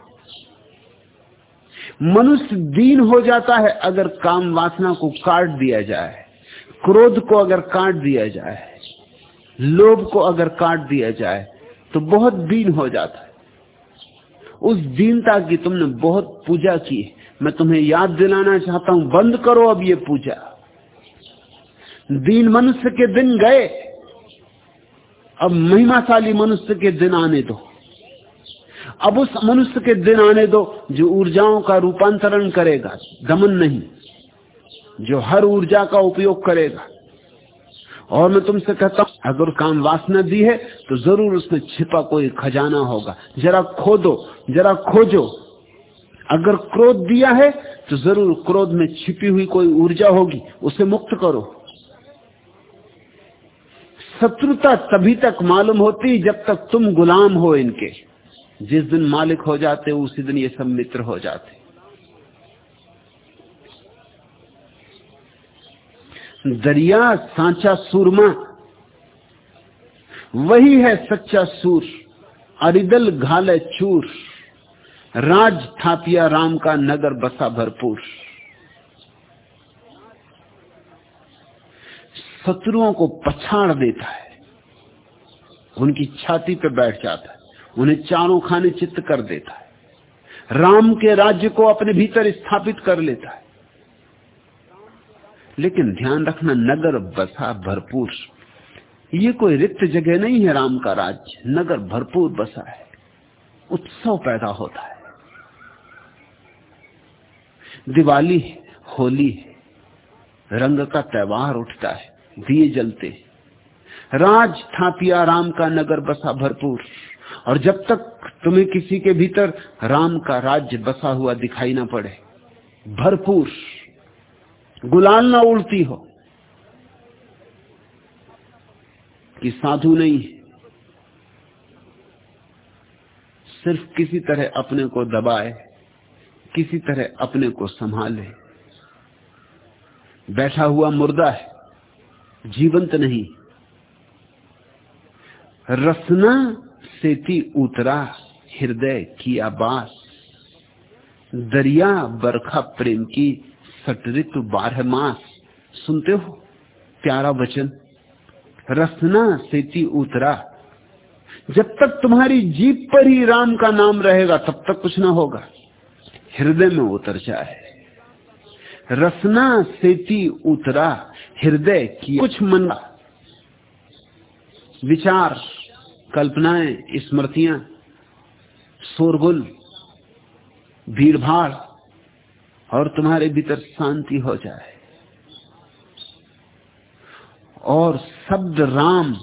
मनुष्य दीन हो जाता है अगर काम वासना को काट दिया जाए, क्रोध को अगर काट दिया जाए, लोभ को अगर काट दिया जाए तो बहुत दीन हो जाता है। उस दीनता की तुमने बहुत पूजा की। मैं तुम्हें याद दिलाना चाहता हूँ, बंद करो अब ये पूजा। दीन मनुष्य के दिन गए, अब महिमाशाली मनुष्य के दिन आने दो। अब उस मनुष्य के दिन आने दो जो ऊर्जाओं का रूपांतरण करेगा, दमन नहीं, जो हर ऊर्जा का उपयोग करेगा। और मैं तुमसे कहता हूँ, अगर काम वासना दी है तो ज़रूर उसमें छिपा कोई खजाना होगा। जरा खोदो, जरा खोजो। अगर क्रोध दिया है तो ज़रूर क्रोध में छिपी हुई कोई ऊर्जा होगी, उसे मुक्त करो। शत्रुता तभी तक मालूम होती जब तक तुम गुलाम हो इनके। जिस दिन मालिक हो जाते, उसी दिन ये सब मित्र हो जाते। दरिया, सांचा, सूरमा, वही है सच्चा सूर। अरिदल घाले चूर। राज थापिया राम का नगर बसा भरपूर। शत्रुओं को पछाड़ देता है। उनकी छाती पे बैठ जाता है। उन्हें चारों खाने चित्त कर देता है। राम के राज्य को अपने भीतर स्थापित कर लेता है। लेकिन ध्यान रखना, नगर बसा भरपूर। ये कोई रिक्त जगह नहीं है राम का राज्य। नगर भरपूर बसा है। उत्सव पैदा होता है। दिवाली है, होली है। रंग का त्योहार उठता है। दिए जलते। राज थापिया राम का नगर बसा भरपूर। और जब तक तुम्हें किसी के भीतर राम का राज्य बसा हुआ दिखाई ना पड़े, भरपूर। गुलाल ना उड़ती हो कि साधु नहीं सिर्फ़ किसी तरह अपने को दबाए, किसी तरह अपने को संभाले। बैठा हुआ मुर्दा है। जीवंत नहीं। रसना से सेती उतरा हृदय की आबास। दरिया बरखा प्रेम की सटरित बारह मास। सुनते हो प्यारा वचन? रसना से सेती उतरा। जब तक तुम्हारी जीप पर ही राम का नाम रहेगा, तब तक कुछ ना होगा। हृदय में उतर जाए। रसना सेती उतरा। हृदय की कुछ मन विचार, कल्पनाएँ, स्मृतियाँ, शोरगुल, भीड़भाड़, और तुम्हारे भीतर शांति हो जाए। और शब्द राम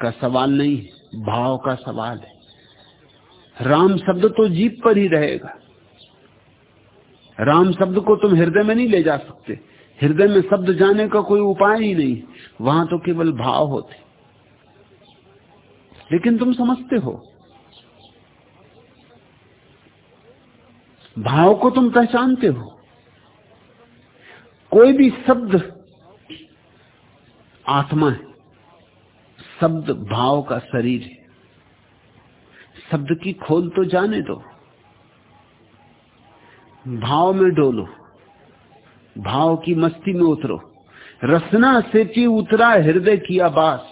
का सवाल नहीं, भाव का सवाल है। राम शब्द तो जीप पर ही रहेगा। राम शब्द को तुम हृदय में नहीं ले जा सकते। हृदय में शब्द जाने का कोई उपाय ही नहीं। वहाँ तो केवल भाव होते। लेकिन तुम समझते हो। भाव को तुम पहचानते हो। कोई भी शब्द आत्मा है। शब्द भाव का शरीर है। शब्द की खोल तो जाने दो। भाव में डोलो। भाव की मस्ती में उतरो। रसना सेची उतरा हृदय की आबास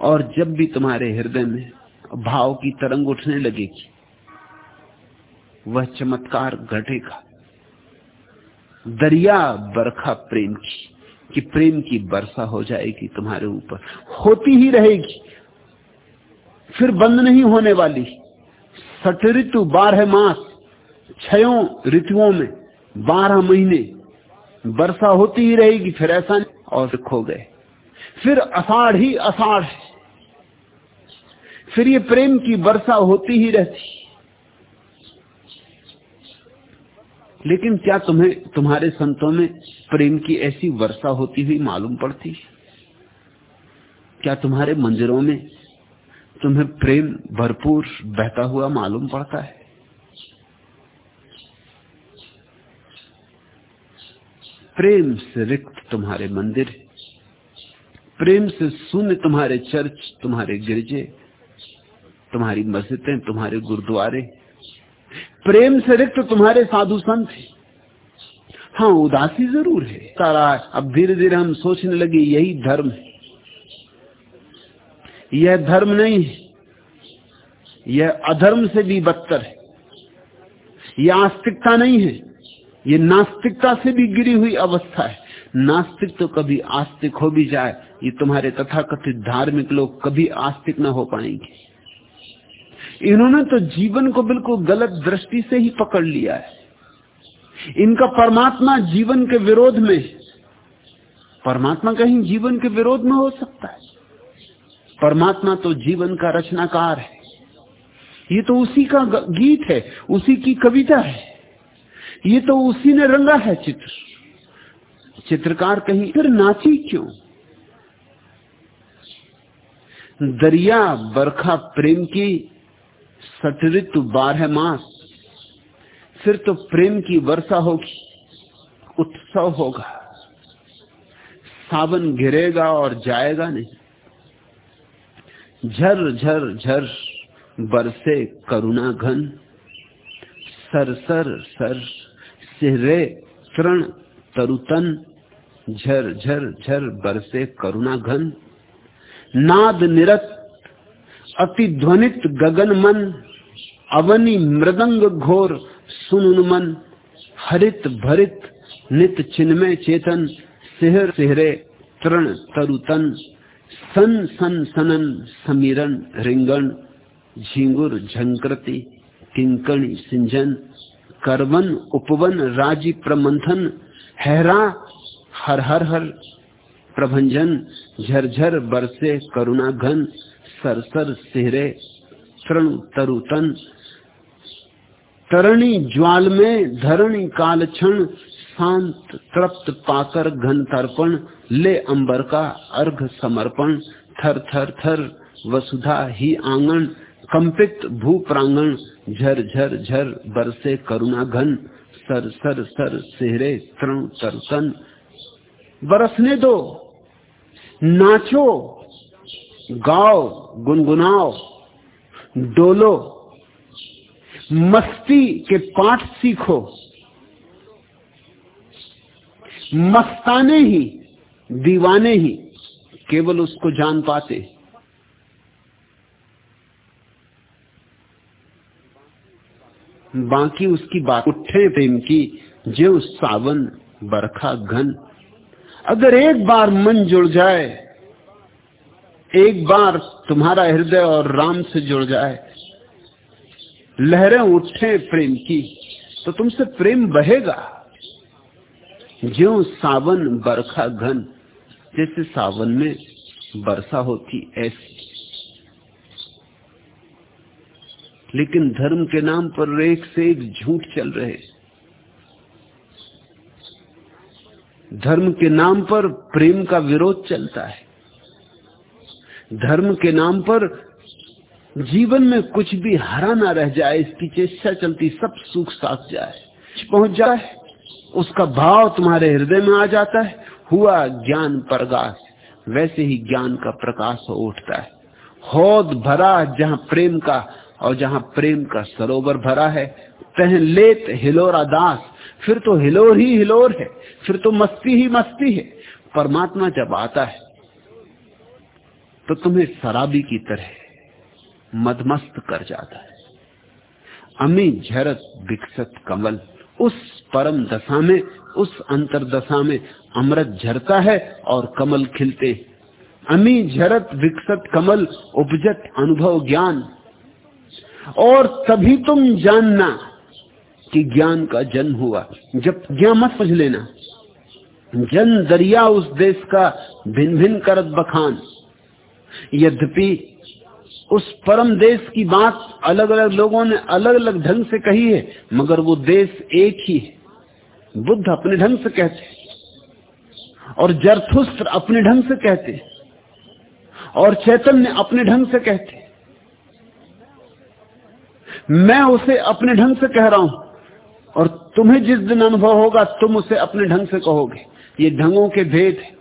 और जब भी तुम्हारे हृदय में भाव की तरंग उठने लगेगी, वह चमत्कार घटेगा। दरिया बरखा प्रेम की, कि प्रेम की वर्षा हो जाएगी तुम्हारे ऊपर। होती ही रहेगी, फिर बंद नहीं होने वाली। सट ऋतु, बारह मास, छयों ऋतुओं में बारह महीने वर्षा होती ही रहेगी, फिर ऐसा नहीं, और खो गए। फिर अषाढ़ ही अषाढ़ फिर ये प्रेम की वर्षा होती ही रहती लेकिन क्या तुम्हें, तुम्हारे संतों में प्रेम की ऐसी वर्षा होती हुई मालूम पड़ती क्या तुम्हारे मंदिरों में तुम्हें प्रेम भरपूर बहता हुआ मालूम पड़ता है? प्रेम से रिक्त तुम्हारे मंदिर, प्रेम से शून्य तुम्हारे चर्च, तुम्हारे गिरजे, तुम्हारी मस्जिदें, तुम्हारे गुरुद्वारे। प्रेम से रिक्त तुम्हारे साधु संत है। उदासी ज़रूर है। सारा अब धीरे धीरे हम सोचने लगे, यही धर्म है। यह धर्म नहीं है। यह अधर्म से भी बदतर है। यह आस्तिकता नहीं है। ये नास्तिकता से भी गिरी हुई अवस्था है। नास्तिक तो कभी आस्तिक हो भी जाए, ये तुम्हारे तथाकथित धार्मिक लोग कभी आस्तिक ना हो पाएँगे। इन्होंने तो जीवन को बिल्कुल गलत दृष्टि से ही पकड़ लिया है। इनका परमात्मा जीवन के विरोध में परमात्मा कहीं जीवन के विरोध में हो सकता है। परमात्मा तो जीवन का रचनाकार है। ये तो उसी का गीत है, उसी की कविता है। ये तो उसी ने रंगा है चित्र। चित्रकार कहीं, फिर नाची क्यों? दरिया बरखा प्रेम की सटऋतु बारह मास। फिर तो प्रेम की वर्षा होगी, उत्सव होगा। सावन गिरेगा और जाएगा नहीं। झर झर झर, बरसे करुणा घन सर सर सर। सिहरे तृण तरुतन, झर झर झर, बरसे करुणा घन नाद निरत, अति ध्वनित गगन मन, अवनी मृदंग घोर सुन मन, हरित भरित, नित चिन्मय चेतन, सिहर सिहरे, तृण तरुतन, सन सन सनन, समीरन, रिंगण, झिंगुर, झंकृति, किंकणी, सिंजन। करवन, उपवन, राज़ी प्रमंथन, हैरा, हर हर हर प्रभंजन झरझर बरसे करुणा घन सरसर सिहरे तरण तरुतन तरणी ज्वाल में धरणी काल क्षण, शांत तृप्त पाकर घन तर्पण, ले अंबर का अर्घ समर्पण। थर थर थर, वसुधा ही आँगन, कंपित भू प्रांगण झर झर झर बरसे करुणा घन, सर सर सर सेहरे तृण तरतन बरसने दो, नाचो, गाओ, गुनगुनाओ, डोलो, मस्ती के पाठ सीखो। मस्ताने ही, दीवाने ही, केवल उसको जान पाते। बाकी उसकी बात उठे प्रेम की, जो सावन बरखा घन। अगर एक बार मन जुड़ जाए, एक बार तुम्हारा हृदय और राम से जुड़ जाए, लहरें उठे प्रेम की तो तुमसे प्रेम बहेगा। जो सावन बरखा घन, जैसे सावन में वर्षा होती ऐसी। लेकिन धर्म के नाम पर एक से एक झूठ चल रहे। धर्म के नाम पर प्रेम का विरोध चलता है। धर्म के नाम पर जीवन में कुछ भी हरा ना रह जाए इसकी चेष्टा चलती, सब सुख साथ जाए। पहुँच जाए, उसका भाव तुम्हारे हृदय में आ जाता है। हुआ ज्ञान प्रकाश, वैसे ही ज्ञान का प्रकाश हो उठता है। हौद भरा जहाँ प्रेम का और जहाँ प्रेम का सरोवर भरा है, तह लेत हिलोरा दास। फिर तो हिलोर ही हिलोर है, फिर तो मस्ती ही मस्ती है। परमात्मा जब आता है तो तुम्हें शराबी की तरह मदमस्त कर जाता है। अमी झरत विकसत कमल, उस परम दशा में, उस अंतर दशा में अमृत झरता है और कमल खिलते अमी झरत विकसत कमल, उपजत अनुभव ज्ञान और तभी तुम जानना कि ज्ञान का जन्म हुआ। जब ज्ञान मत समझ लेना। जन दरिया उस देश का भिन्न भिन्न करत बखान। यद्यपि उस परम देश की बात अलग अलग लोगों ने अलग अलग ढंग से कही है, मगर वो देश एक ही है। बुद्ध अपने ढंग से कहते और जरथुस्त्र अपने ढंग से कहते और चैतन्य अपने ढंग से कहते मैं उसे अपने ढंग से कह रहा हूँ। और तुम्हें जिस दिन अनुभव होगा, तुम उसे अपने ढंग से कहोगे। ये ढंगों के भेद है,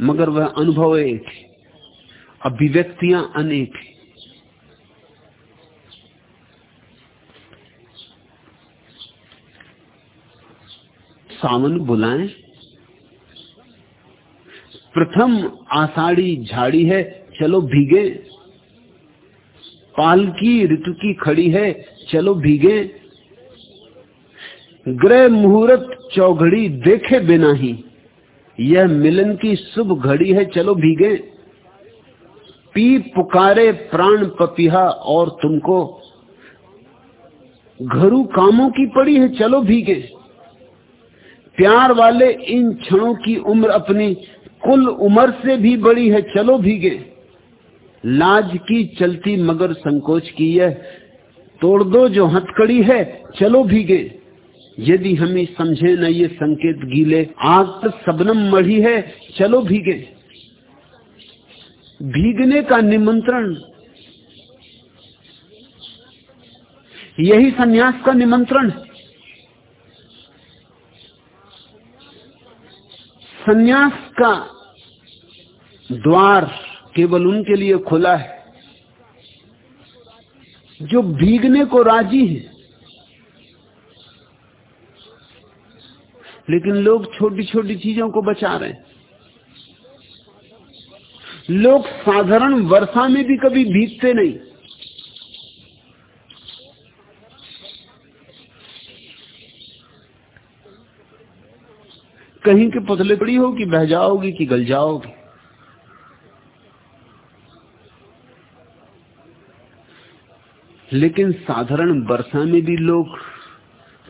मगर वह अनुभव एक है, अभिव्यक्तियाँ अनेक है। सावन बुलाएँ। प्रथम आषाढ़ी झाड़ी है, चलो भीगे। पालकी ऋतु की खड़ी है, चलो भीगे। ग्रह मुहूर्त चौघड़ी देखे बिना ही, यह मिलन की शुभ घड़ी है, चलो भीगे। पी पुकारे प्राण पपिहा और तुमको। घरू कामों की पड़ी है, चलो भीगे। प्यार वाले इन क्षणों की उम्र अपनी, कुल उम्र से भी बड़ी है, चलो भीगे। लाज की चलती मगर संकोच की यह तोड़ दो जो हथकड़ी है, चलो भीगे। यदि हमें समझे न ये संकेत गीले आग तो सबनम मढ़ी है, चलो भीगे। भीगने का निमंत्रण। यही सन्यास का निमंत्रण। सन्यास का द्वार। केवल उनके लिए खुला है। जो भीगने को राज़ी है। लेकिन लोग छोटी छोटी चीज़ों को बचा रहे हैं। लोग साधारण वर्षा में भी कभी भीगते नहीं। कहीं के पतले पड़ी हो कि बह जाओगी कि गल जाओगी। लेकिन साधारण वर्षा में भी लोग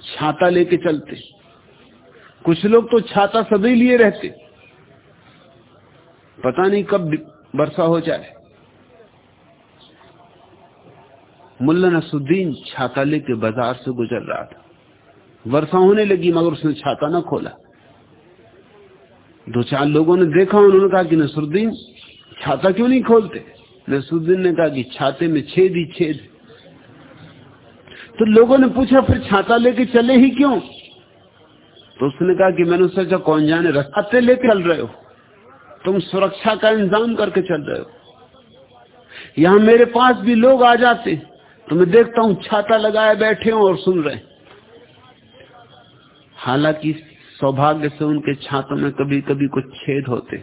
छाता लेके चलते। कुछ लोग तो छाता सभी लिए रहते। पता नहीं कब वर्षा हो जाए। मुल्ला नसुद्दीन छाता लेके बाज़ार से गुजर रहा था। वर्षा होने लगी, मगर उसने छाता ना खोला। दो चार लोगों ने देखा, उन्होंने कहा कि नसरुद्दीन छाता क्यों नहीं खोलते? नसरुद्दीन ने कहा कि छाते में छेद ही छेद। तो लोगों ने पूछा, फिर छाता लेके चले ही क्यों? तो उसने कहा कि मैंने सोचा कौन जाने, रस्ते लेके चल रहे हो? तुम सुरक्षा का इंतज़ाम करके चल रहे हो। यहाँ मेरे पास भी लोग आ जाते तो मैं देखता हूँ छाता लगाए बैठे हो और सुन रहे हालाँकि सौभाग्य से उनके छातों में कभी कभी कुछ छेद होते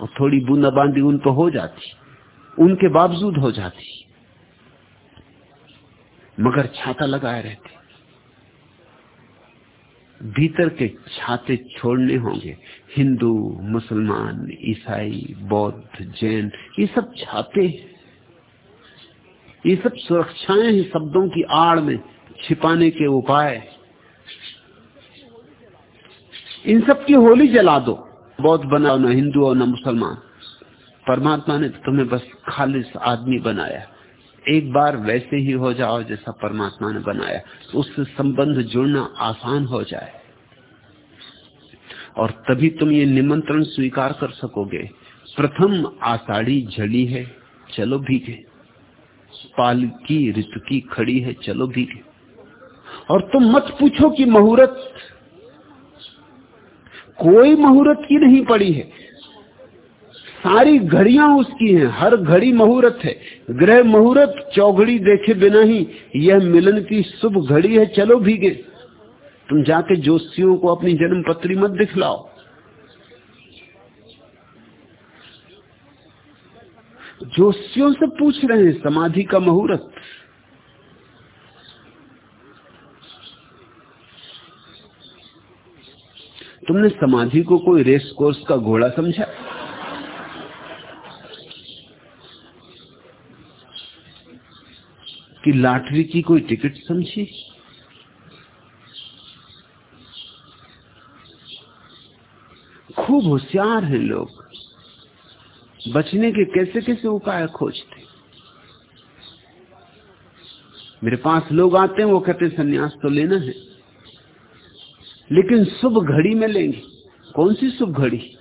और थोड़ी बूंदाबांदी उन पर हो जाती, उनके बावजूद हो जाती। मगर छाता लगाए रहते। भीतर के छाते छोड़ने होंगे। हिंदू, मुसलमान, ईसाई, बौद्ध, जैन, ये सब छाते ये सब सुरक्षाएँ हैं शब्दों की आड़ में छिपाने के उपाय। इन सब की होली जला दो। बौद्ध बनाओ ना हिंदू और ना मुसलमान। परमात्मा ने तुम्हें बस खालिश आदमी बनाया। एक बार वैसे ही हो जाओ जैसा परमात्मा ने बनाया तो उससे संबंध जुड़ना आसान हो जाए। और तभी तुम ये निमंत्रण स्वीकार कर सकोगे। प्रथम आषाढ़ी झड़ी है, चलो भीगे। पाल की ऋतु की खड़ी है, चलो भीगे। और तुम मत पूछो कि मुहूर्त, कोई मुहूर्त की नहीं पड़ी है। सारी घड़ियाँ उसकी हैं, हर घड़ी मुहूर्त है। ग्रह मुहूर्त चौघड़ी देखे बिना ही यह मिलन की शुभ घड़ी है, चलो भीगे। तुम जाके जोशियों को अपनी जन्म पत्री मत दिखलाओ। जोशियों से पूछ रहे हैं, समाधि का मुहूर्त। तुमने समाधि को कोई रेस कोर्स का घोड़ा समझा? कि लॉटरी की कोई टिकट समझी? खूब होशियार हैं लोग। बचने के कैसे कैसे उपाय खोजते? मेरे पास लोग आते हैं, वो कहते सन्यास तो लेना है। लेकिन शुभ घड़ी में लेंगे। कौन सी शुभ घड़ी?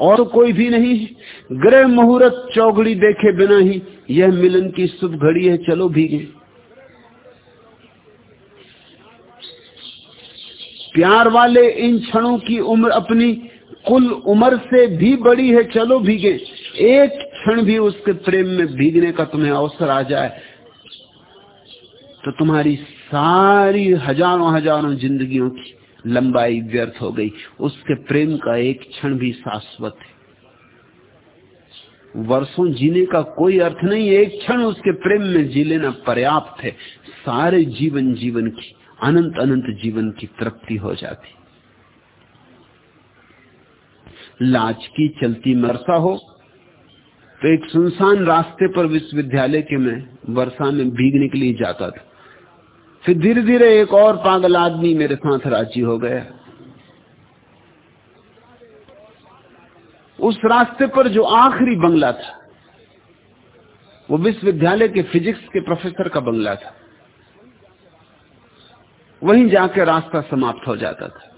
और कोई भी नहीं। ग्रह मुहूर्त चौगड़ी देखे बिना ही यह मिलन की शुभ घड़ी है, चलो भीगे। प्यार वाले इन क्षणों की उम्र अपनी कुल उम्र से भी बड़ी है, चलो भीगे। एक क्षण भी उसके प्रेम में भीगने का तुम्हें अवसर आ जाए तो तुम्हारी सारी हज़ारों हज़ारों जिंदगियों की लंबाई व्यर्थ हो गई। उसके प्रेम का एक क्षण भी शाश्वत है। वर्षों जीने का कोई अर्थ नहीं एक क्षण उसके प्रेम में जी लेना पर्याप्त है। सारे जीवन जीवन की, अनंत अनंत जीवन की तृप्ति हो जाती। लाज की चलती मरसा हो। तो एक सुनसान रास्ते पर विश्वविद्यालय के मैं वर्षा में भीगने के लिए जाता था। फिर धीरे धीरे एक और पागल आदमी मेरे साथ राज़ी हो गया। उस रास्ते पर जो आखिरी बंगला था, वो विश्वविद्यालय के फिजिक्स के प्रोफेसर का बंगला था। वहीं जाकर रास्ता समाप्त हो जाता था।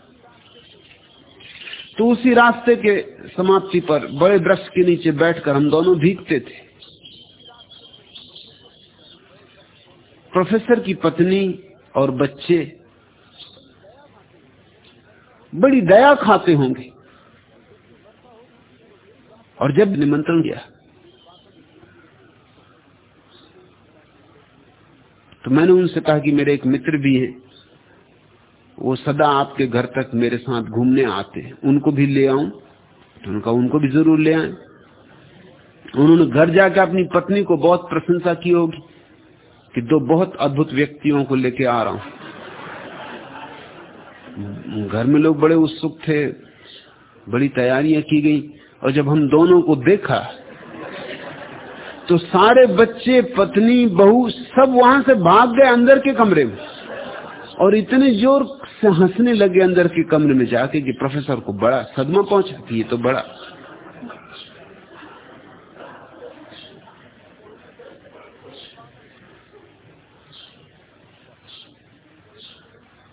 तो उसी रास्ते के समाप्ति पर बड़े वृक्ष के नीचे बैठकर हम दोनों भीगते थे। प्रोफेसर की पत्नी और बच्चे बड़ी दया खाते होंगे। और जब निमंत्रण किया तो मैंने उनसे कहा कि मेरे एक मित्र भी हैं। वो सदा आपके घर तक मेरे साथ घूमने आते हैं। उनको भी ले आऊँ। तो उनका, उनको भी ज़रूर ले आए। उन्होंने घर जाकर अपनी पत्नी को बहुत प्रशंसा की होगी कि दो बहुत अद्भुत व्यक्तियों को लेके आ रहा हूँ। घर में लोग बड़े उत्सुक थे, बड़ी तैयारियाँ की गई। और जब हम दोनों को देखा तो सारे बच्चे, पत्नी, बहू सब वहाँ से भाग गए अंदर के कमरे में। और इतने ज़ोर से हंसने लगे अंदर के कमरे में जाके कि प्रोफेसर को बड़ा सदमा पहुँचा, कि ये तो बड़ा।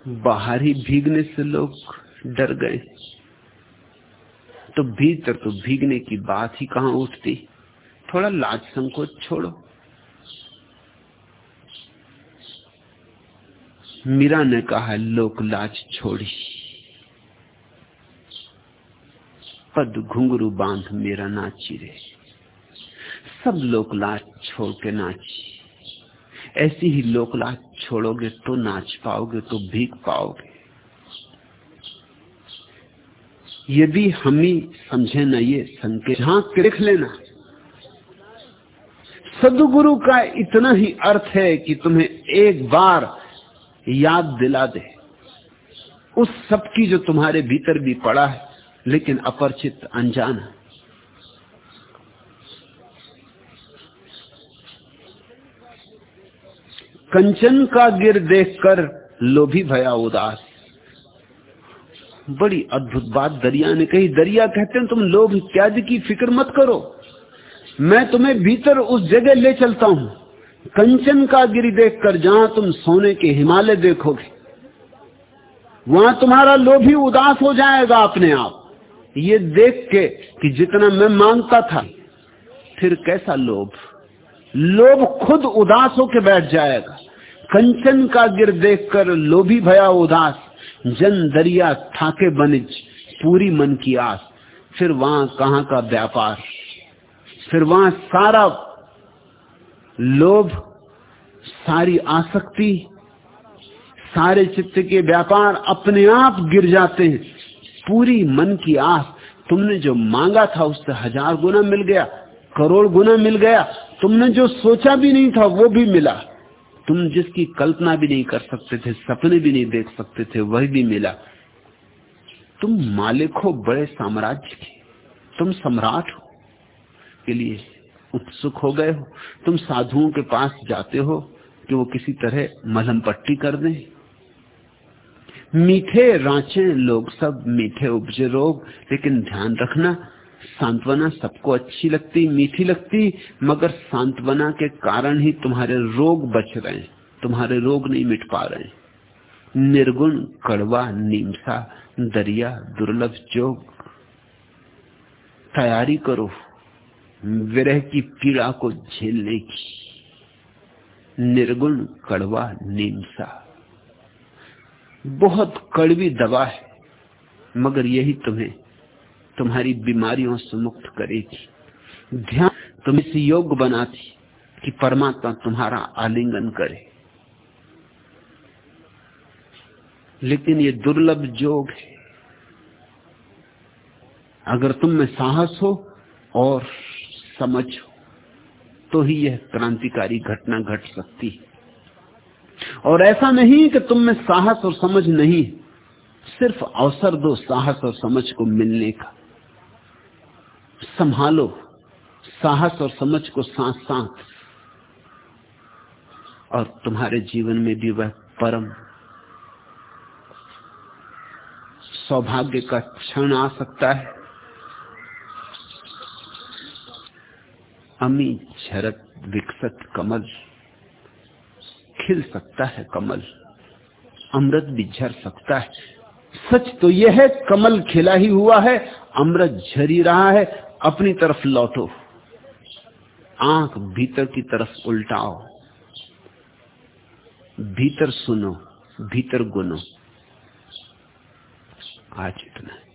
बाहरी भीगने से लोग डर गए। तो भीतर तो भीगने की बात ही कहाँ उठती? थोड़ा लाज संकोच छोड़ो। मीरा ने कहा, लोक लाज छोड़ी। पद घुंगरू बाँध मेरा नाची रे सब लोक लाज छोड़ के नाची। ऐसी ही लोक लाज छोड़ोगे तो नाच पाओगे तो भीग पाओगे। यदि हम ही समझे न ये संकेत झाँक देख लेना। सदगुरु का इतना ही अर्थ है कि तुम्हें एक बार याद दिला दे। उस सब की जो तुम्हारे भीतर भी पड़ा है, लेकिन अपरिचित अनजान है। कंचन का गिर देखकर लोभी भया उदास। बड़ी अद्भुत बात दरिया ने कही। दरिया कहते हैं, तुम लोभ इत्यादि की फ़िक्र मत करो। मैं तुम्हें भीतर उस जगह ले चलता हूँ। कंचन का गिरी देख कर जहाँ तुम सोने के हिमालय देखोगे, वहाँ तुम्हारा लोभ उदास हो जाएगा अपने आप। ये देख के कि जितना मैं माँगता था, फिर कैसा लोभ? लोभ खुद उदास होकर बैठ जाएगा। कंचन का गिर देखकर लोभी भया उदास। जन दरिया थाके बनिज, पूरी मन की आस। फिर वहाँ कहाँ का व्यापार? फिर वहाँ सारा लोभ, सारी आसक्ति, सारे चित्त के व्यापार अपने आप गिर जाते हैं। पूरी मन की आस। तुमने जो मांगा था उससे हज़ार गुना मिल गया, करोड़ गुना मिल गया। तुमने जो सोचा भी नहीं था वो भी मिला। तुम जिसकी कल्पना भी नहीं कर सकते थे, सपने भी नहीं देख सकते थे, वह भी मिला। तुम मालिक हो, बड़े साम्राज्य के। तुम सम्राट हो के लिए उत्सुक हो गए हो। तुम साधुओं के पास जाते हो कि वो किसी तरह मलहम पट्टी कर दें। मीठे रांचे लोग सब, मीठे उपजे रोग, लेकिन ध्यान रखना सांत्वना सबको अच्छी लगती, मीठी लगती, मगर सांत्वना के कारण ही तुम्हारे रोग बच रहे हैं, तुम्हारे रोग नहीं मिट पा रहे निर्गुण, कड़वा, नीमसा, दरिया, दुर्लभ जोग। तैयारी करो, विरह की पीड़ा को झेलने की। निर्गुण, कड़वा, नीमसा। बहुत कड़वी दवा है, मगर यही तुम्हें तुम्हारी बीमारियों से मुक्त करेगी। ध्यान तुम इस योग बनाती कि परमात्मा तुम्हारा आलिंगन करे। लेकिन ये दुर्लभ जोग है। अगर तुम में साहस हो और समझ हो तो ही यह क्रांतिकारी घटना घट सकती है। और ऐसा नहीं कि तुम में साहस और समझ नहीं सिर्फ़ अवसर दो साहस और समझ को मिलने का। संभालो, साहस और समझ को साथ साथ और तुम्हारे जीवन में भी वह परम सौभाग्य का क्षण आ सकता है। अमी झरत विकसत कमल, खिल सकता है कमल, अमृत भी झर सकता है। सच तो यह है, कमल खिला ही हुआ है, अमृत झरी रहा है अपनी तरफ़ लौटो। आँख भीतर की तरफ़ उल्टाओ। भीतर सुनो, भीतर गुनो। आज इतना। है